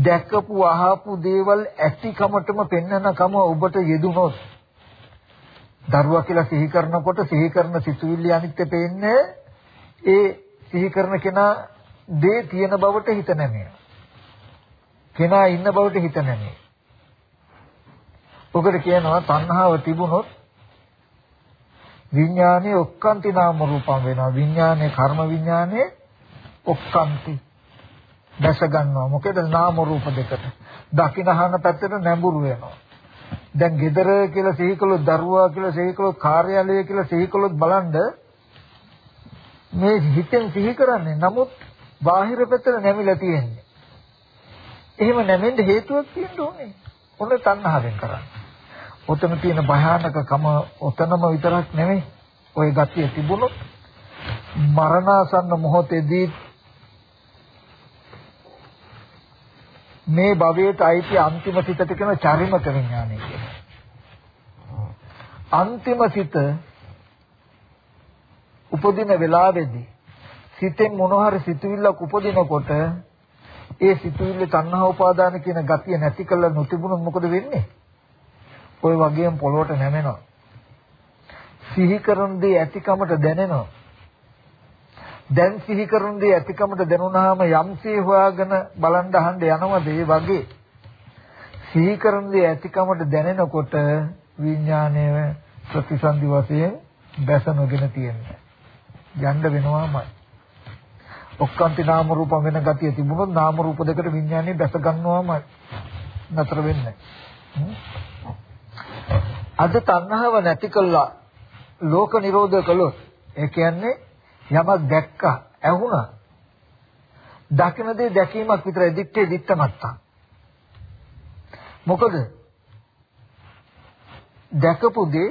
දැකපු අහපු දේවල් ඇතිකමටම පෙන්නනකම ඔබට යෙදුනොත් දරුවා කියලා සිහි කරනකොට සිහි කරන සිතුවිලි අනිත්‍ය පේන්නේ ඒ සිහි කරන කෙනා දේ තියෙන බවට හිත නැමෙන. කෙනා ඉන්න බවට හිත නැමෙන. ඔකට කියනවා තණ්හාව තිබුණොත් විඥානේ ඔක්කාන්ති නාම රූපම් වෙනවා. විඥානේ කර්ම විඥානේ ඔක්කාන්ති දැස ගන්නවා. මොකද නාම රූප දෙකට. දකින්නහන පැත්තට නැඹුරු වෙනවා. දැන් gedara කියලා සිහි කළොත් දරුවා කියලා සිහි කළොත් කාර්යාලය කියලා සිහි කළොත් බලන්න මේ හිතෙන් සිහි කරන්නේ. නමුත් බාහිර පැත්තට නැමිලා තියෙන්නේ. එහෙම නැමෙන්න හේතුවක් තියෙන්න ඕනේ. ඔන්න තණ්හාවෙන් කරන්නේ. ඔතන තියෙන භයානකකම ඔතනම විතරක් නෙමෙයි. ওই ගතිය තිබුණොත් මරණාසන්න මොහොතේදී මේ භවයට අයිති අන්තිම සිතට කියන චරිමක විඥානය කියනවා. අන්තිම සිත උපදින වෙලාවේදී සිතෙන් මොන හරි සිතුවිල්ලක් උපදිනකොට ඒ සිතුවිල්ල තණ්හා උපාදාන කියන ගතිය නැති කළා නොතිබුණොත් මොකද වෙන්නේ? ওই වගේම පොළොවට නැමෙනවා. සිහි කරන දේ ඇතිකමට දැනෙනවා. දැන් සිහි කරන දේ ඇතිකමට දැනුණාම යම්සේ හොයාගෙන බලන් අහන්න යනවද ඒ වගේ සිහි කරන දේ ඇතිකමට දැනෙනකොට විඥානය ප්‍රතිසන්දි වශයෙන් දැස නොගෙන තියෙන්නේ. යන්න වෙනවාමයි. ඔක්කාන්ති නාම රූප වෙන ගතිය තිබුණොත් නාම රූප දෙකට විඥානය දැස ගන්නවාමයි. නතර වෙන්නේ. අද තණ්හාව නැති කළා ලෝක නිරෝධ කළොත් ඒ කියන්නේ යමක් දැක්කා ඇහුණා. දකින දේ දැකීමක් විතරයි දිත්තේ දිත්තමත්තා මොකද? දැකපු දේ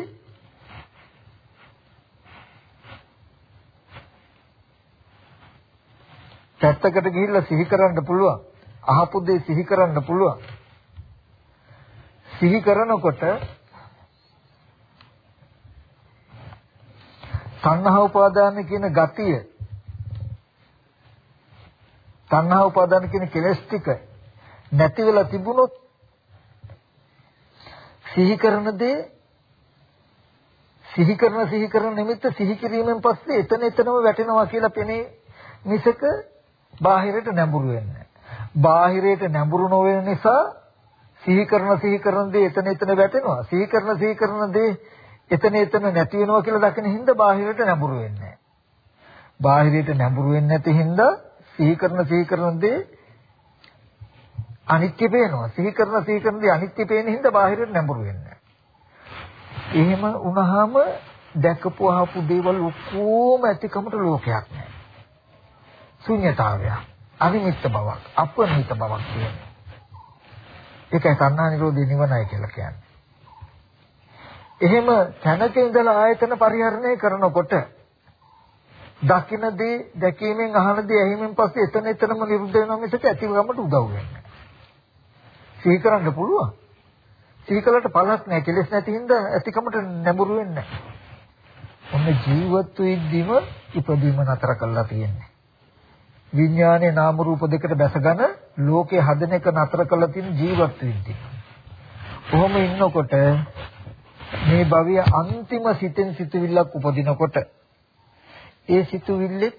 පැත්තකට ගිහිල්ලා සිහි කරන්න පුළුවන්. අහපු දේ සිහි කරන්න පුළුවන්. සිහි කරනකොට තණ්හා උපාදාන කියන ගතිය. තණ්හා උපාදාන කියන කෙලස් ටික නැති වෙලා තිබුණොත් සිහි කරන දේ සිහි කරන සිහි කරන නිමිත්ත සිහි කිරීමෙන් පස්සේ එතන එතනම වැටෙනවා කියලා පෙනේ මිසක බාහිරට නැඹුරු වෙන්නේ බාහිරයට නැඹුරු නොවන නිසා සිහි කරන සිහි කරන දේ එතන එතන වැටෙනවා. සිහි කරන සිහි කරන දේ එතන එතන නැති වෙනවා කියලා දකින හින්දා බාහිරට නැඹුරු වෙන්නේ නැහැ. බාහිරයට නැඹුරු වෙන්නේ නැති හින්දා සිහි කරන සිහි කරන දේ අනිත්‍ය පේනවා. සිහි කරන සිහි කරන දේ අනිත්‍ය පේන හින්දා බාහිරට නැඹුරු වෙන්නේ එහෙම වුණාම දැකපු අහපු දේවල් ඔක්කොම ඇතිකමට ලෝකයක් නැහැ. ශුන්‍යතාවය, අනිමිත්ත බවක්, අපනිත බවක් කියන්නේ. ඒකයි සංඥා නිරෝධී නිවනයි කියලා කියන්නේ. එහෙම තැනක ඉඳලා ආයතන පරිහරණය කරනකොට දකින්න දේ දැකීමෙන් අහන දේ ඇහිමෙන් පස්සේ එතන එතනම නිරුද්ධ වෙනවා මිසක ඇතිවගමට උදව් වෙන්නේ සිහි කරන්න පුළුවන්. සිහි කළට පළක් නැහැ කෙලෙස් නැති හින්දා ඇතිකමට නැඹුරු වෙන්නේ ඔන්න ජීවත් වෙද්දිම ඉපදීම නතර කළා තියෙන්නේ. විඥානයේ නාම රූප දෙකට බැසගෙන ලෝකේ හදන එක නතර කළා තියෙන ජීවත් වෙද්දි. කොහොම ඉන්නකොට මේ භවයේ අන්තිම සිතෙන් සිතුවිල්ලක් උපදිනකොට ඒ සිතුවිල්ලෙත්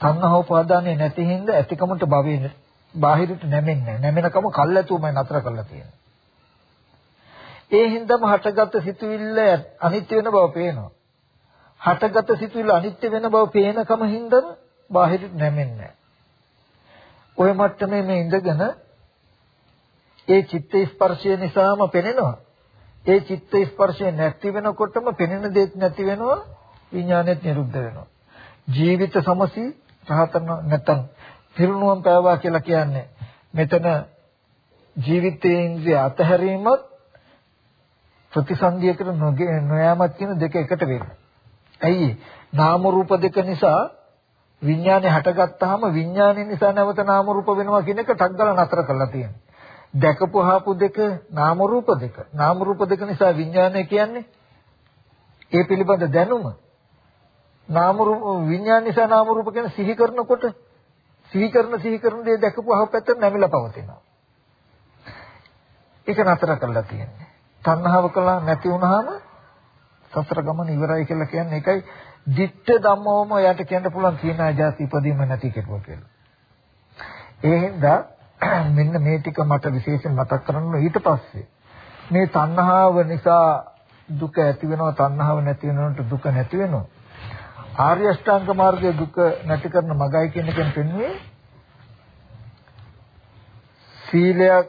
තණ්හා උපාදානය නැති හින්දා ඇතිකමට භවයේ බාහිරට නැමෙන්නේ නැමෙනකම කල්ැතුමයි නතර කරලා තියෙන්නේ. ඒ හින්දාම හටගත් සිතුවිල්ල අනිත්‍ය වෙන බව පේනවා. හටගත් සිතුවිල්ල අනිත්‍ය වෙන බව පේනකම හින්දාම බාහිරට නැමෙන්නේ ඔය මට්ටමේ මේ ඉඳගෙන ඒ චිත්ත ස්පර්ශය නිසාම පෙනෙනවා. ඒ චිත්ත ස්පර්ශය නැති වෙනකොටම පෙනෙන දෙයක් නැති වෙනවා විඥානෙත් නිරුද්ධ වෙනවා ජීවිත සමසි රහතන නැතනම් පිරුණුවම් පෑවා කියලා කියන්නේ මෙතන ජීවිතයේ ඉන්ද්‍රිය අතහැරීමත් ප්‍රතිසන්දියකට නොයෑමත් කියන දෙක එකට වෙන්නේ. ඇයි? නාම රූප දෙක නිසා විඥානේ හටගත්තාම විඥානේ නිසා නැවත නාම රූප වෙනවා කියන එක ටක් ගාලා නතර කරලා තියෙනවා. දැකපු හාපු දෙක නාම රූප දෙක. නාම රූප දෙක නිසා විඥානය කියන්නේ ඒ පිළිබඳ දැනුම. නාම රූප විඥාන නිසා නාම රූප කියන සිහි කරනකොට සිහි කරන සිහි කරන දේ දැකපු අහපැත්ත නැමිලා පවතිනවා. ඒක නතර කරලා තියෙන්නේ. තණ්හාව කළා නැති වුනහම සතර ගමන ඉවරයි කියලා කියන්නේ ඒකයි ditta ධම්මෝම යට කියන්න පුළුවන් කියන ආජාති ඉදීම නැති කෙරුවා කියලා. ඒ හින්දා මෙන්න මේ ටික මට විශේෂයෙන් මතක් කරන්න ඊට පස්සේ මේ තණ්හාව නිසා දුක ඇති වෙනවා තණ්හාව නැති වෙනකොට දුක නැති වෙනවා. ආර්ය අෂ්ටාංග මාර්ගයේ දුක නැති කරන මගයි කියන එකෙන් පෙන්වන්නේ සීලයක්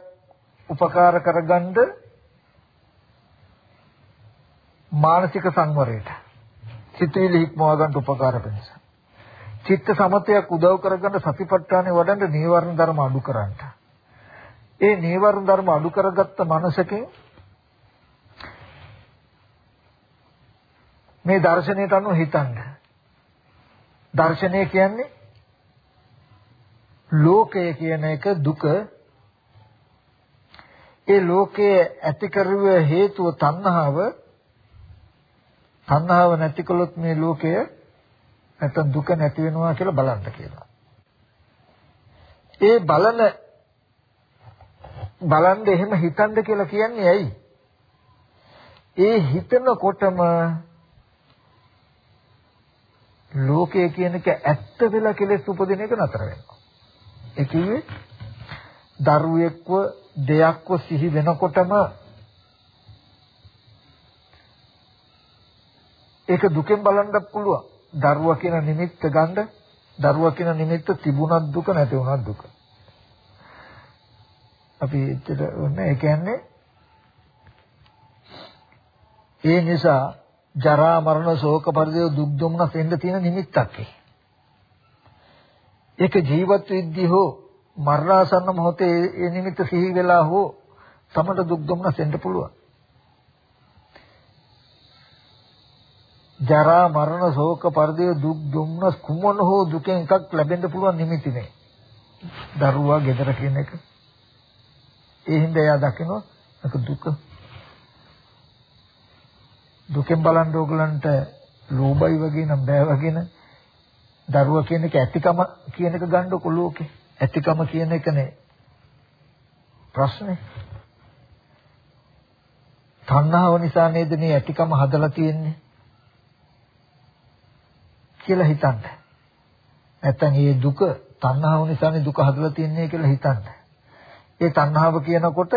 උපකාර කරගන්න මානසික සංවරයට සිතුවිලි හික්මවා ගන්න උපකාර වෙනස. චිත්ත සමතයක් උදව් කරගන්න සතිපට්ඨානෙ වඩන්න නීවරණ ධර්ම අඩු කරන්න. ඒ නීවරණ ධර්ම අඩු කරගත්ත මනසකින් මේ දර්ශනයට අනුව හිතන්න. දර්ශනය කියන්නේ ලෝකය කියන එක දුක ඒ ලෝකයේ ඇති කරුව හේතුව තණ්හාව තණ්හාව නැති කළොත් මේ ලෝකය නැත්නම් දුක නැති වෙනවා කියලා බලන්න කියලා. ඒ බලන බලන්න එහෙම හිතන්න කියලා කියන්නේ ඇයි? ඒ හිතනකොටම ලෝකය කියන එක ඇත්ත වෙලා කෙලෙස් උපදින එක නතර වෙනවා. ඒ කිව්වේ දරුවෙක්ව දෙයක්ව සිහි වෙනකොටම ඒක දුකෙන් බලන්නත් පුළුවන්. දරුවා කියන නිමිත්ත ගන්න දරුවා කියන නිමිත්ත තිබුණත් දුක නැති වුණත් දුක. අපි එච්චර ඕනේ ඒ කියන්නේ ඒ නිසා ජරා මරණ ශෝක පරිදේ දුක් දුම්නස් එන්න තියෙන නිමිත්තක් ඒක ජීවත් වෙද්දී හෝ මරණාසන්න මොහොතේ ඒ නිමිත්ත සිහි වෙලා හෝ තමට දුක් දුම්නස් එන්න පුළුවන්. ජරා මරණ ශෝක පරිදේ දුක් දුම්නස් කුමන හෝ දුකෙන් එකක් ලැබෙන්න පුළුවන් නිමිති නේ දරුවා ගෙදර කියන එක. ඒ හින්දා එයා දකිනවා ඒක දුක. දුකෙන් බලන්න ඕගලන්ට ලෝභයි වගේ නම් බෑ වගේ න. ะ දරුවා කියන එක ඇතිකම කියන එක ගන්නකො ලෝකේ. ඇතිකම කියන එකනේ ප්‍රශ්නේ. තණ්හාව නිසා නේද මේ ඇතිකම හදලා තියෙන්නේ? කියලා හිතන්න. නැත්තම් මේ දුක තණ්හාව නිසානේ දුක හදලා තියන්නේ කියලා හිතන්න. ඒ තණ්හාව කියනකොට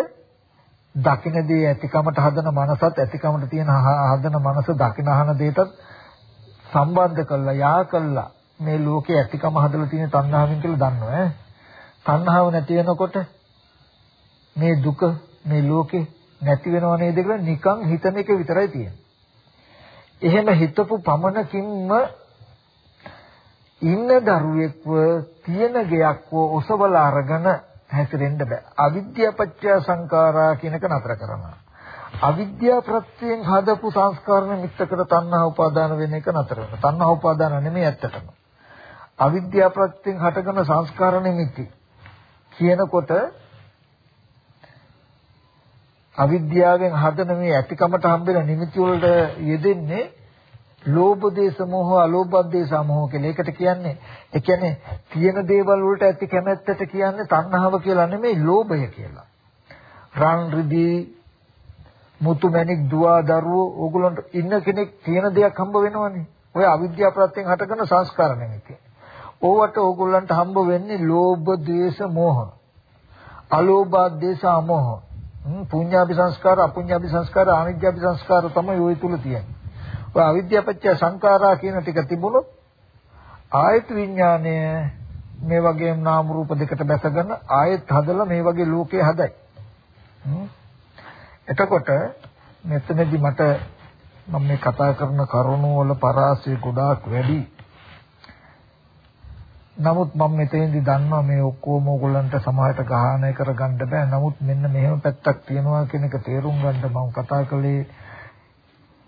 දකින්නේ ඇතිකමට හදන මනසත් ඇතිකමට තියෙන හදන මනස දකින අහන දෙයටත් සම්බන්ධ කළා යා කළා මේ ලෝකේ ඇතිකම හදලා තියෙන තණ්හාවෙන් කියලා දන්නවා ඈ තණ්හාව නැති වෙනකොට මේ දුක මේ ලෝකේ නැති වෙනව නේද කියලා නිකන් හිතන එක විතරයි තියෙන්නේ. එහෙම හිතපු පමණකින්ම ඉන්න දරුවෙක්ව තියෙන ගයක්ව ඔසවලා අරගෙන හැසිරෙන්න බෑ. අවිද්‍යාපච්චය සංඛාරා කියනක නතර කරනවා. අවිද්‍යා ප්‍රත්‍යයෙන් හදපු සංස්කාරණ මිත්තකට තණ්හා උපාදාන වෙන එක නතර වෙනවා. තණ්හා උපාදාන නෙමෙයි ඇත්තටම. අවිද්‍යා ප්‍රත්‍යයෙන් හටගන සංස්කාර නිමිති කියනකොට අවිද්‍යාවෙන් හදන මේ ඇතිකමට හම්බෙන නිමිති වලට යෙදෙන්නේ ලෝභ දේශ මොහ අලෝභ දේශ මොහ කියලා. ඒකට කියන්නේ ඒ කියන්නේ තියෙන දේවල් වලට ඇති කැමැත්තට කියන්නේ තණ්හාව කියලා නෙමෙයි ලෝභය කියලා. රන් රිදී මුතු මැණික් දුව දරුවෝ ඕගොල්ලන්ට ඉන්න කෙනෙක් තියෙන දෙයක් හම්බ වෙනවනේ. ඔය අවිද්‍යාව ප්‍රත්‍යයෙන් හටගන්න සංස්කාර නෙමෙයි. ඕවට ඕගොල්ලන්ට හම්බ වෙන්නේ ලෝභ, ද්වේෂ, මෝහ. අලෝභ, දේශ, අමෝහ. පුඤ්ඤාභි සංස්කාර, අපුඤ්ඤාභි සංස්කාර, ආනිජ්ජාභි සංස්කාර තමයි ওই තුල තියෙන්නේ. ඔය අවිද්‍යාපච්චය සංඛාරා කියන ටික තිබුණොත් ආයත විඥානය මේ වගේ නාම රූප දෙකට බැසගෙන ආයත් හදලා මේ වගේ ලෝකේ හදයි. එතකොට මෙතනදී මට මම මේ කතා කරන කරුණු වල පරාසය ගොඩාක් වැඩි. නමුත් මම මෙතෙන්දී දන්නවා මේ ඔක්කොම ඕගොල්ලන්ට සමාහයට ගහණය කරගන්න බෑ. නමුත් මෙන්න මෙහෙම පැත්තක් තියෙනවා කියන එක තේරුම් ගන්න මම කතා කළේ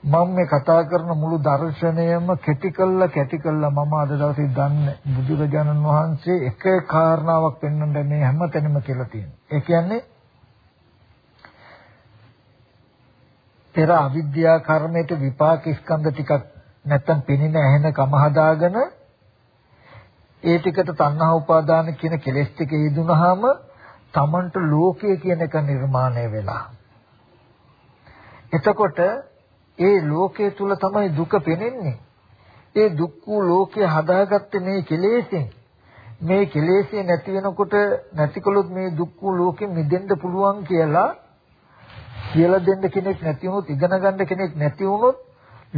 මම මේ කතා කරන මුළු දර්ශනයම කැටි කළා කැටි කළා මම අද දවසේ දන්නේ බුදුරජාණන් වහන්සේ එක කාරණාවක් පෙන්වන්න මේ හැමතැනම කියලා තියෙනවා. ඒ කියන්නේ පෙර අවිද්‍යා කර්මයට විපාක ස්කන්ධ ටිකක් නැත්තම් පෙනෙන ඇහෙන කම හදාගෙන ඒ ටිකට තණ්හා උපාදාන කියන කෙලෙස් ටික යෙදුනහම තමන්ට ලෝකය කියන එක නිර්මාණය වෙලා. එතකොට ඒ ලෝකයේ තුල තමයි දුක පෙනෙන්නේ. ඒ දුක් වූ ලෝකය හදාගත්තේ මේ කෙලෙසෙන්. මේ කෙලෙසේ නැති වෙනකොට නැතිකොලොත් මේ දුක් වූ ලෝකෙ මිදෙන්න පුළුවන් කියලා කියලා දෙන්න කෙනෙක් නැති වුණොත් ඉගෙන ගන්න කෙනෙක් නැති වුණොත්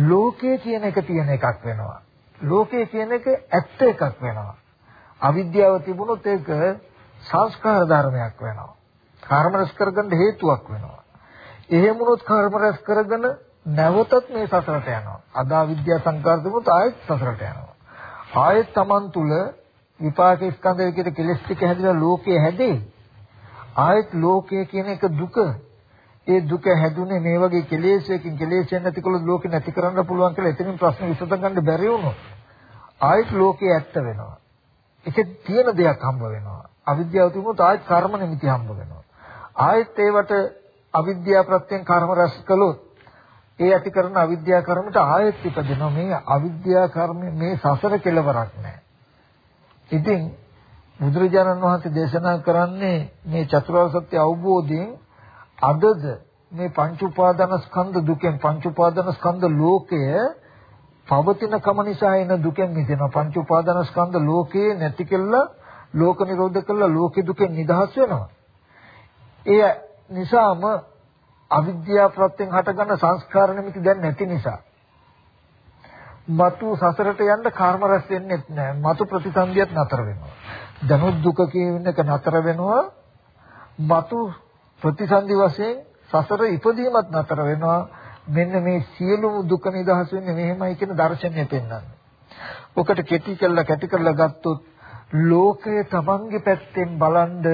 ලෝකයේ කියන එක තියෙන එකක් වෙනවා. ලෝකයේ කියන එක ඇත්ත එකක් වෙනවා. අවිද්‍යාව තිබුණොත් ඒක සංස්කාර ධර්මයක් වෙනවා. කර්ම රැස් කරගන්න හේතුවක් වෙනවා. එහෙම වුණොත් කර්ම රැස් කරගෙන නැවතත් මේ සසරට යනවා. අදා විද්‍යා සංකාර තිබුණොත් ආයෙත් සසරට යනවා. ආයෙත් Taman තුල විපාක ස්කන්ධ විදිහට කෙලස් ටික හැදිලා ලෝකයේ හැදේ. ආයෙත් ලෝකය කියන එක දුක. ඒ දුක හැදුනේ මේ වගේ කෙලෙසකින් කෙලෙසෙන් නැතිකොල ලෝකෙ නැති කරන්න පුළුවන් කියලා එතනින් ප්‍රශ්න විසඳ ගන්න බැරි වුණොත් ආයෙත් ලෝකේ ඇත්ත වෙනවා. ඒකේ තියෙන දෙයක් හම්බ වෙනවා. අවිද්‍යාව තිබුණොත් ආයෙත් කර්ම නිමිති හම්බ වෙනවා. ආයෙත් ඒවට අවිද්‍යාව ප්‍රත්‍යයෙන් කර්ම රැස් කළොත් ඒ ඇති කරන අවිද්‍යා කර්මයට ආයෙත් ඉපදෙනවා. මේ අවිද්‍යා කර්ම මේ සසර කෙලවරක් නෑ. ඉතින් බුදුරජාණන් වහන්සේ දේශනා කරන්නේ මේ චතුරාර්ය සත්‍ය අවබෝධයෙන් අදද මේ පංච උපාදාන ස්කන්ධ දුකෙන් පංච උපාදාන ස්කන්ධ ලෝකය පවතින කම නිසා එන දුකෙන් මිදෙනවා පංච උපාදාන ස්කන්ධ ලෝකේ නැති කෙල්ල ලෝක නිරෝධ කළා ලෝක දුකෙන් නිදහස් වෙනවා එය නිසාම අවිද්‍යාව ප්‍රත්‍යයෙන් හටගන්න සංස්කාර නිමිති දැන් නැති නිසා මතු සසරට යන්න කර්ම රැස් වෙන්නේ නැහැ. මතු ප්‍රතිසන්දියත් නතර වෙනවා. දනුත් දුක කියන එක නතර වෙනවා. මතු ප්‍රතිසන්දි වශයෙන් සසර ඉපදීමත් නතර වෙනවා. මෙන්න මේ සියලුම දුක නිදහස් වෙන්නේ මෙහෙමයි කියන දර්ශනය පෙන්වන්නේ. ඔකට කෙටි කළා කැටි කළා ගත්තොත් ලෝකය තමන්ගේ පැත්තෙන් බලන්ද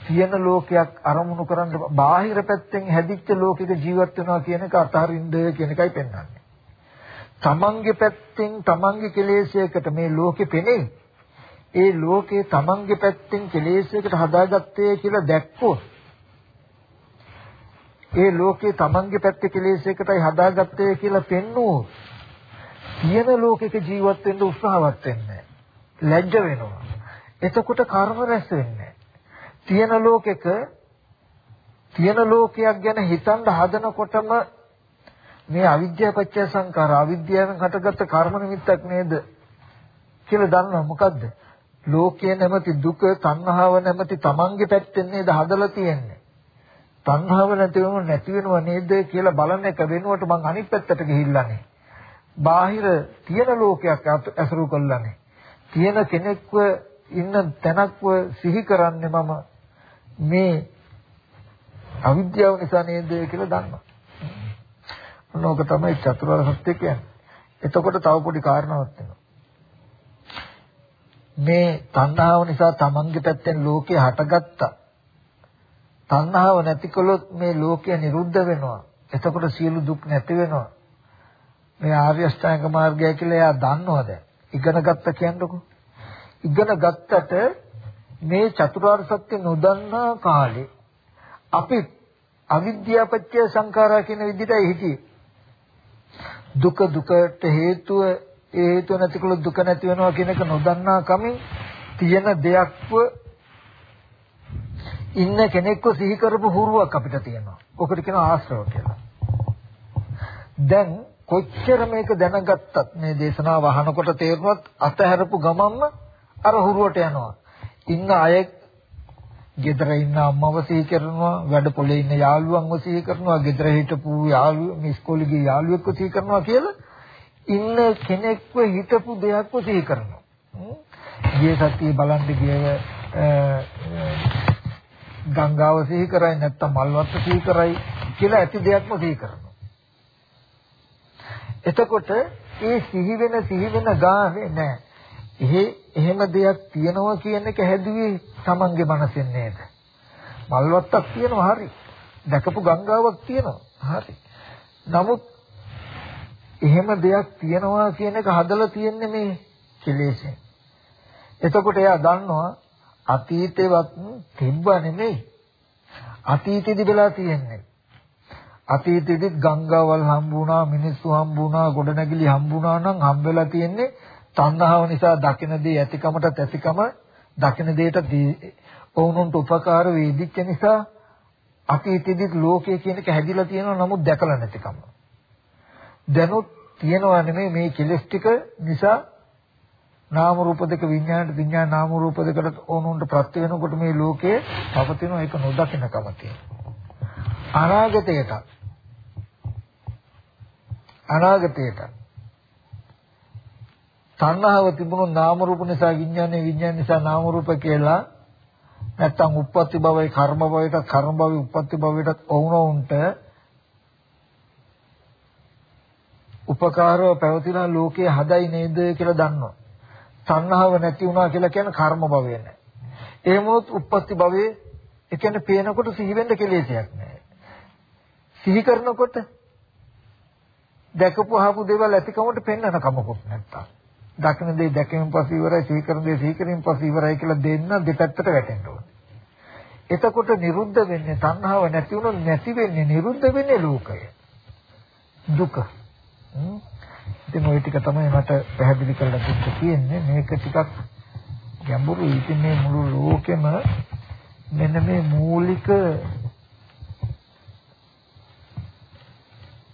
තියෙන ලෝකයක් අරමුණු කරන්න බාහිර පැත්තෙන් හැදිච්ච ලෝකයක ජීවත් වෙනවා කියන එක අතහරින්න කියන එකයි පෙන්වන්නේ. තමන්ගේ පැත්තෙන් තමන්ගේ කෙලෙසයකට මේ ලෝකෙ පෙනෙයි. ඒ ලෝකේ තමන්ගේ පැත්තෙන් කෙලෙසයකට හදාගත්තේ කියලා දැක්කොත් ඒ ලෝකේ තමන්ගේ පැත්තේ කෙලෙසයකටයි හදාගත්තේ කියලා පෙන්නුවොත් තියෙන ලෝකෙක ජීවත් වෙන්න උත්සාහවත් වෙන්නේ ලැජ්ජ වෙනවා. එතකොට කර්ම රැස් වෙන්නේ තියෙන ලෝකෙක තියෙන ලෝකයක් ගැන හිතන්න හදනකොටම මේ අවිද්‍යාව පත්‍ය සංකාර අවිද්‍යාවෙන් හටගත්ත කර්ම නිමිත්තක් නේද කියලා දන්නවා? මොකද්ද? ලෝකයේ නැමැති දුක තණ්හාව නැමැති තමන්ගේ පැත්තෙන් නේද හදලා තියෙන්නේ? තණ්හාව නැතිවම නැති වෙනව නේද කියලා බලන එක වෙනුවට මං අනිත් පැත්තට ගිහිල්ලානේ. බාහිර තියෙන ලෝකයක් ඇසුරු කළානේ තියෙන කෙනෙක්ව ඉන්න තැනක්ව සිහි කරන්නේ මම මේ අවිද්‍යාව නිසා නේද කියලා දන්නවා මොනෝක තමයි චතුරාර්ය සත්‍ය කියන්නේ. එතකොට තව පොඩි කාරණාවක් වෙනවා. මේ තණ්හාව නිසා තමන්ගේ පැත්තෙන් ලෝකේ හටගත්තා. තණ්හාව නැතිකොලොත් මේ ලෝකය නිරුද්ධ වෙනවා. එතකොට සියලු දුක් නැති වෙනවා. මේ ආර්ය අෂ්ටාංග මාර්ගය කියලා එයා දන්නවද? ඉගෙන ගත්ත කියන්නකො. ඉගෙන ගත්තට මේ චතුරාර්ය සත්‍ය නොදන්නා කාලේ අපි අවිද්‍යාපත්‍ය සංඛාරා කියන විදිහටයි හිටියේ. දුක දුකට හේතුව ඒ හේතුව නැතිකොල දුක නැති වෙනවා කියන එක නොදන්නා කමින් තියෙන දෙයක්ව ඉන්න කෙනෙක්ව සිහි කරපු හුරුවක් අපිට තියෙනවා. ඔකට කියනවා ආශ්‍රව කියලා. දැන් කොච්චර මේක දැනගත්තත් මේ දේශනාව අහනකොට තේරුණත් අතහැරපු ගමන්ම අර හුරුවට යනවා. ඉන්න අය ගෙදර ඉන්න අම්මව සිහි කරනවා, වැඩ පොලේ ඉන්න යාළුවන්ව සිහි කරනවා, ගෙදර හිටපු යාළුවෝ, මේ ඉස්කෝලේ ගිය යාළුවෙක්ව සිහි කරනවා කියලා ඉන්න කෙනෙක්ව හිටපු දෙයක්ව සිහි කරනවා. ගිය සතියේ බලන්න ගිය ගංගාව සිහි කරයි නැත්නම් මල්වත්ත සිහි කරයි කියලා ඇති දෙයක්ම සිහි කරනවා. එතකොට ඒ සිහි වෙන සිහි වෙන ගානේ නැහැ. එහෙ එහෙම දෙයක් තියනවා කියන එක හැදුවේ Tamange මනසෙන් නේද? මල්වත්තක් තියෙනවා හරි. දැකපු ගංගාවක් තියෙනවා හරි. නමුත් එහෙම දෙයක් තියනවා කියන එක හදලා තියෙන්නේ මේ කෙලෙසෙන්. එතකොට එයා දන්නවා අතීතේවත් තිබ්බ නෙමෙයි. අතීතෙදි වෙලා තියෙන්නේ. අතීතෙදිත් ගංගාවල් හම්බුණා, මිනිස්සු හම්බුණා, ගොඩනැගිලි හම්බුණා නම් හම්බෙලා තියෙන්නේ තණ්හාව නිසා දකින දේ ඇතිකමට ඇතිකම දකින දෙයට ඔවුන්ට උපකාර වේදිච්ච නිසා අතීතෙදිත් ලෝකය කියන එක හැදිලා තියෙනවා නමුත් දැකලා නැතිකම. දැනුත් තියෙනවා නෙමෙයි මේ කෙලස් ටික නිසා නාම රූප දෙක විඥාන විඥාන නාම රූප දෙකට ඕනුන්ට ප්‍රත්‍ය වෙනකොට මේ ලෝකයේ පවතින එක නොදකින්නකම තියෙනවා. අනාගතයට අනාගතයට තණ්හාව තිබුණොත් නාම රූප නිසා විඥානේ විඥාන නිසා නාම රූප කියලා නැත්තම් උප්පත්ති භවයේ කර්ම භවයට කර්ම භවයේ උප්පත්ති භවයට වුණොන්ට උපකාරව පැවතිලා ලෝකයේ හදයි නේද කියලා දන්නවා. තණ්හාව නැති වුණා කියලා කියන්නේ කර්ම භවය නෑ. එහෙමොත් උප්පත්ති භවයේ ඒ කියන්නේ පේනකොට සිහි වෙන්න කෙලෙසයක් නෑ. සිහි කරනකොට දැකපු අහපු දේවල් ඇතිකමට පෙන්වන කමකුත් නැත්තම්. දකින දේ දැකීමෙන් පස්සේ ඉවරයි සිහි කරන දේ සිහි කිරීමෙන් පස්සේ ඉවරයි කියලා දෙන්න දෙපැත්තට වැටෙන්න ඕනේ. එතකොට නිරුද්ධ වෙන්නේ තණ්හාව නැති වුණොත් නැති වෙන්නේ නිරුද්ධ වෙන්නේ ලෝකය. දුක. ඉතින් ওই ටික තමයි මට පැහැදිලි කරලා දෙන්න තියෙන්නේ. මේක ටිකක් ගැඹුරුයි. ඉතින් මේ මුළු ලෝකෙම මෙන්න මේ මූලික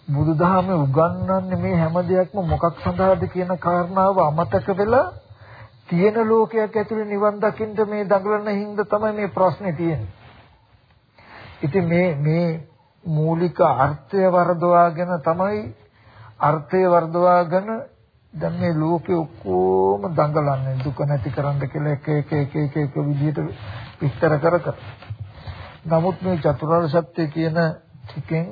බුදුදහමේ උගන්වන්නේ මේ හැම දෙයක්ම මොකක් සඳහාද කියන කාරණාව අමතක වෙලා තියෙන ලෝකයක් ඇතුලේ නිවන් දකින්න මේ දඟලන හින්දා තමයි මේ ප්‍රශ්නේ තියෙන්නේ. ඉතින් මේ මේ මූලික අර්ථය වර්ධවාගෙන තමයි අර්ථය වර්ධවාගෙන දැන් මේ ලෝකේ ඔක්කොම දඟලන්නේ දුක නැති කරන්න කියලා එක එක එක එක එක විදිහට විස්තර කර කර. නමුත් මේ චතුරාර්ය සත්‍ය කියන ටිකෙන්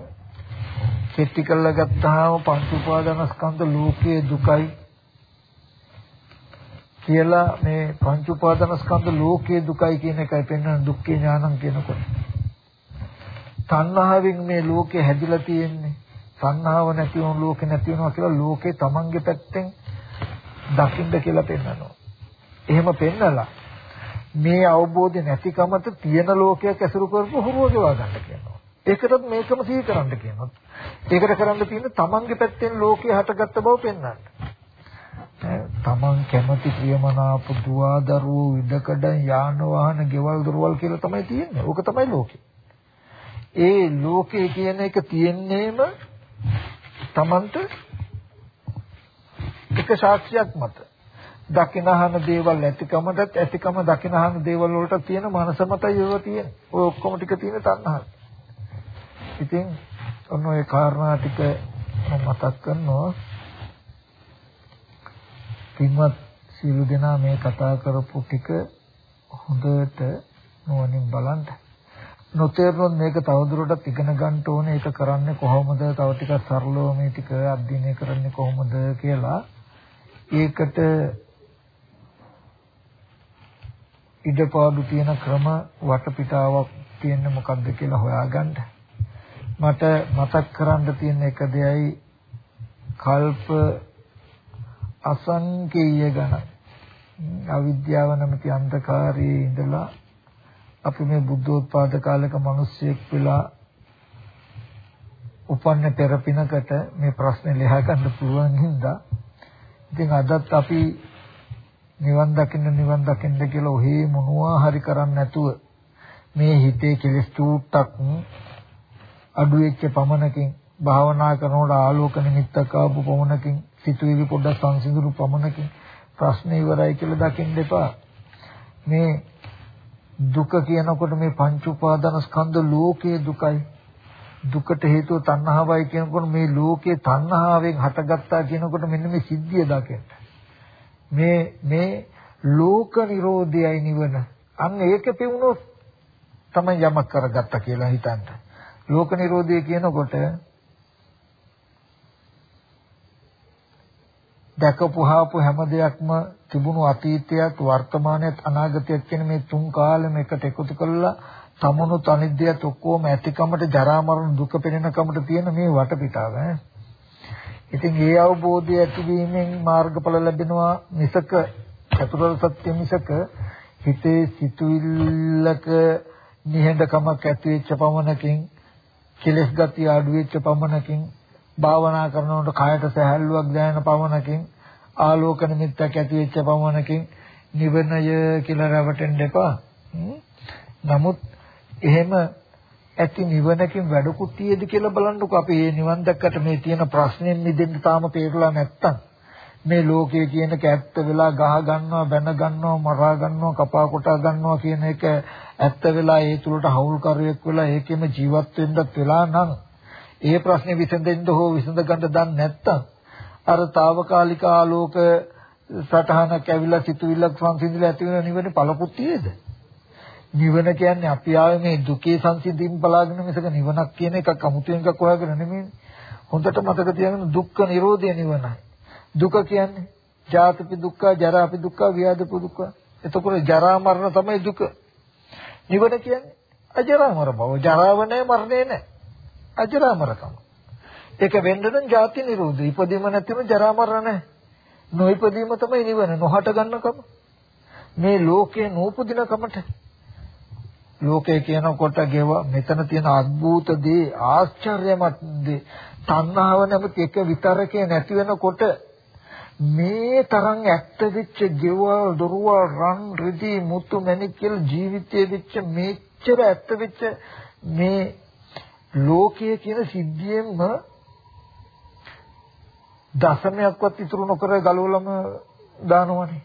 කෙටි කරලා ගත්තාම පංච උපාදානස්කන්ධ ලෝකයේ දුකයි කියලා මේ පංච උපාදානස්කන්ධ ලෝකයේ දුකයි කියන එකයි පෙන්වන දුක්ඛේ ඥානං කියනකොට. තණ්හාවෙන් මේ ලෝකේ හැදිලා තියෙන්නේ. තණ්හාව නැති වුණු ලෝකේ නැති වෙනවා කියලා ලෝකේ Tamange පැත්තෙන් දකින්න කියලා පෙන්වනවා. එහෙම පෙන්නලා මේ අවබෝධය නැතිකමත තියෙන ලෝකයක් ඇසුරු කරපු හුරුව ගෙවා ගන්න කියනවා. ඒකටත් මේකම සිහි කරන්න කියනවා. ඒකට කරන්න තියෙන්නේ තමන්ගේ පැත්තෙන් ලෝකේ හටගත්ත බව පෙන්වන්න. තමන් කැමති ප්‍රියමනාප දුවා දරුවෝ ඉඩකඩ යාන වාහන ගෙවල් දොරවල් කියලා තමයි තියෙන්නේ. ඕක තමයි ලෝකේ. ඒ ලෝකේ කියන එක තියෙන්නේම තමන්ට එක සාක්ෂියක් මත. දකිනහන දේවල් ඇතිකමටත් ඇතිකම දකිනහන දේවල් වලට තියෙන මනස මතයි ඒවා තියෙන්නේ. ඔය ඔක්කොම ටික තියෙන තණ්හාව. ඉතින් ඔන්න ඔය කාරණා ටික මතක් කරනවා. පින්වත් සියලු දෙනා මේ කතා කරපු ටික හොඳට නුවණින් බලන්න. නොතේරුනොත් මේක තවදුරටත් ඉගෙන ගන්න ඕනේ. ඒක කරන්නේ කොහොමද? තව ටිකක් සරලව මේ ටික අධ්‍යයනය කරන්නේ කොහොමද කියලා. ඒකට ඉඩපාඩු තියෙන ක්‍රම වටපිටාවක් තියෙන්නේ මොකක්ද කියලා හොයාගන්න. මට මතක් කරන්න තියෙන එක දෙයයි කල්ප අසංකේය ගණන් අවිද්‍යාව නැමැති අන්ධකාරයේ ඉඳලා අපි මේ බුද්ධෝත්පාද කාලයක මිනිස්සෙක් වෙලා උපන්න පෙරපිනකට මේ ප්‍රශ්නේ ලියා ගන්න පුළුවන් හින්දා ඉතින් අදත් අපි නිවන් දකින්න නිවන් දකින්න කියලා ඔහේ මොනවා හරි කරන්නේ නැතුව මේ හිතේ කෙලස් චූට්ටක් අඩු වෙච්ච පමණකින් භාවනා කරනකොට ආලෝක නිමිත්තක් ආපු පමණකින් සිතුවිලි පොඩ්ඩක් සංසිඳුණු පමණකින් ප්‍රශ්න ඉවරයි කියලා දකින්න එපා. මේ දුක කියනකොට මේ පංච උපාදාන ස්කන්ධ ලෝකයේ දුකයි. දුකට හේතුව තණ්හාවයි කියනකොට මේ ලෝකයේ තණ්හාවෙන් හටගත්තා කියනකොට මෙන්න මේ සිද්ධිය දකින්න. මේ මේ ලෝක නිරෝධයයි නිවන. අන්න ඒක පෙවුනොත් තමයි යමක් කරගත්තා කියලා හිතන්නේ. ලෝක නිරෝධය කියනකොට දැකපුහාපු හැම දෙයක්ම තිබුණු අතීතයත් වර්තමානයත් අනාගතයත් කියන මේ තුන් කාලෙම එකට එකතු කරලා තමනුත් අනිද්දයත් ඔක්කොම ඇතිකමට ජරා මරණ දුක පෙනෙනකමට තියෙන මේ වටපිටාව ඈ. ඉතින් ඒ අවබෝධය ඇතිවීමෙන් මාර්ගඵල ලැබෙනවා මිසක චතුරාර්ය සත්‍ය මිසක හිතේ සිතුවිල්ලක නිහඬකමක් ඇති වෙච්ච පමණකින් කෙලස් ගතිය අඩු වෙච්ච පමණකින් භාවනා කරනකොට කායට සැහැල්ලුවක් දැනෙන පමණකින් ආලෝක නිමිත්තක් ඇති වෙච්ච පමණකින් නිවනය කියලා රැවටෙන්න එපා. නමුත් එහෙම ඇති නිවනකින් වැඩකුත් තියෙද කියලා බලන්නකෝ අපි. මේ නිවන් දැක්කට මේ තියෙන ප්‍රශ්නෙන් මිදෙන්න තාම තේරුලා නැත්තම්. මේ ලෝකයේ කියන කැත්ත වෙලා ගහ ගන්නවා බැන ගන්නවා මරා ගන්නවා කපා කොටා ගන්නවා කියන එක ඇත්ත වෙලා ඒ තුලට හවුල්කරුවෙක් වෙලා ඒකෙම ජීවත් වෙන්නත් වෙලා නම් ඒ ප්‍රශ්නේ විසඳෙන්න හෝ විසඳ ගන්න දන්නේ නැත්තම් අර తాවකාලික ආලෝක සටහනක් ඇවිල්ලා සිතුවිල්ලක් සංසිඳිලා ඇති වෙන නිවනේ පළපුත්තියේද? නිවන කියන්නේ අපි ආවේ මේ දුකේ සංසිඳීම් බලාගෙන මිසක නිවනක් කියන එකක් අමුතුවෙන් එකක් හොයාගෙන නෙමෙයි හොඳට මතක තියාගන්න දුක්ඛ නිරෝධය නිවනයි. දුක කියන්නේ ජාතිපි දුක්ඛ ජරාපි දුක්ඛ ව්‍යාධිපි දුක්ඛ එතකොට ජරා මරණ තමයි දුක නිවන කියන්නේ අජරාමර බව. ජරාව නැහැ මරණය නැහැ. අජරාමරකම. ඒක වෙන්න නම් ජාති නිරෝධය. ඉපදීම නැතිව ජරා මරණ නැහැ. නොයිපදීම තමයි නිවන නොහට ගන්නකම. මේ ලෝකේ නූපදිනකමට ලෝකය කියනකොට ගෙව මෙතන තියෙන අద్భుත දේ ආශ්චර්යමත් දේ තණ්හාව නැමති එක විතරකේ නැති වෙනකොට මේ තරම් ඇත්ත වෙච්ච ගෙවල් දොරවල් රන් රිදී මුතු මැණික් කියලා ජීවිතයේ වෙච්ච මේච්චර ඇත්ත වෙච්ච මේ ලෝකයේ කියන සිද්ධියෙන්ම දශමයක්වත් ඉතුරු නොකර ගලවලම දානවනේ.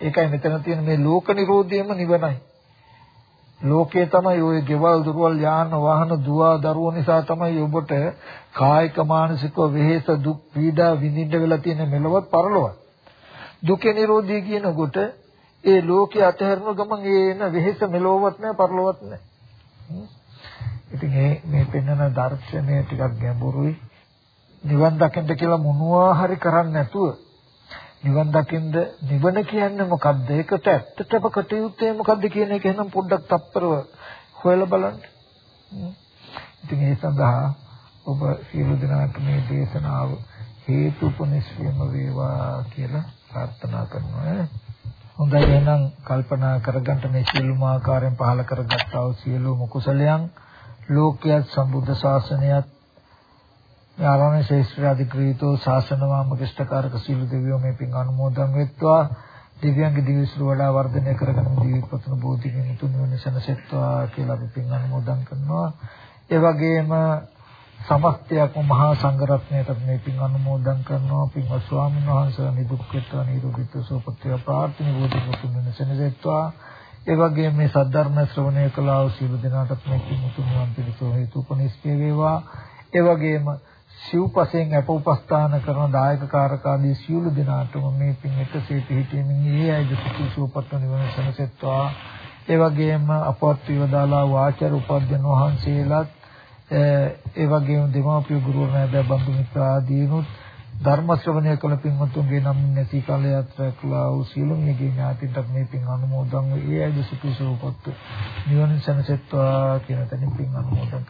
ඒකයි මෙතන තියෙන මේ ලෝක නිරෝධයම නිවනයි. ලෝකයේ තමයි ওই ගෙවල් දුරවල් යාන වාහන දුව දරුවෝ නිසා තමයි ඔබට කායික මානසික වෙහෙස දුක් පීඩා විඳින්න වෙලා තියෙන මෙලොවත් පරලොවත්. දුකේ නිරෝධී කියනකොට ඒ ලෝකයේ අතහැරන ගමන් ඒ එන වෙහෙස මෙලොවත් නැහැ පරලොවත් නැහැ ඉතින් මේ මේ පෙන්වන දර්ශනය ටිකක් ගැඹුරුයි. නිවන් දකින්න කියලා මොනවා හරි කරන්නේ නැතුව නිවන් දකින්ද නිවන කියන්නේ මොකද්ද? ඒකට ඇත්තටම කටයුත්තේ මොකද්ද කියන එක එහෙනම් පොඩ්ඩක් තප්පරව හොයලා බලන්න. ඉතින් ඒ සඳහා ඔබ සියලු දෙනාට මේ දේශනාව හේතුපනිස්වීම වේවා කියලා ප්‍රාර්ථනා කරනවා. හොඳයි එහෙනම් කල්පනා කරගන්න මේ සියලුම ආකාරයෙන් පහල කරගත්තා වූ සියලුම කුසලයන් ලෝකයක් සම්බුද්ධ ශාසනයත් ආරණ්‍ය ශේෂ්ත්‍ර අධිග්‍රහීතෝ ශාසනවාමකිෂ්ඨකාරක සීල දෙවියෝ මේ පින් අනුමෝදන් වෙත්වා. දිව්‍යංග දිවිසුර වඩා වර්ධනය කරගෙන ජීවිතපතන බෝධිගෙන් තුන් වෙන සනසෙත්වා කියලා අපි පින් අනුමෝදන් කරනවා. ඒ වගේම සමස්තයක් මහා සංඝරත්නයට මේ පින් අනුමෝදන් කරනවා. පින්වත් ස්වාමීන් වහන්සේලා නිදුක්කත්ව නිරෝගීත්ව සුවපත්ව ප්‍රාර්ථනා බෝධි තුන් වෙන සනසෙත්වා ඒ වගේම මේ සද්ධර්ම ශ්‍රවණය කළා වූ සියලු දෙනාටත් මේ පින් උතුම් වන් පිළිසෝ හේතුපනිස්කේ වේවා. ඒ වගේම සිව්පසෙන් අප උපස්ථාන කරන දායක කාරකාදී සියලු දෙනාටම මේ පින් එකසේ පිහිටීමෙන් ඒ අයද සුඛසුවපත් නිවන සනසෙත්වා. ඒ වගේම අපවත් විවදාලා වාචර උපද්දන වහන්සේලාත් ඒ වගේම දෙමාපිය ගුරු නැද බඳු මිත්‍ර ආදීනුත් ධර්ම ශ්‍රවණය කළ පින්වත්තුන්ගේ නම් නැති කාලය යාත්‍රා කළා වූ සියලුම යගේ ඥාතින්ට මේ පින් අනුමෝදන් වේ ඒ අයද සුඛසුවපත් නිවන සනසෙත්වා කියන තැනින් පින් අනුමෝදන්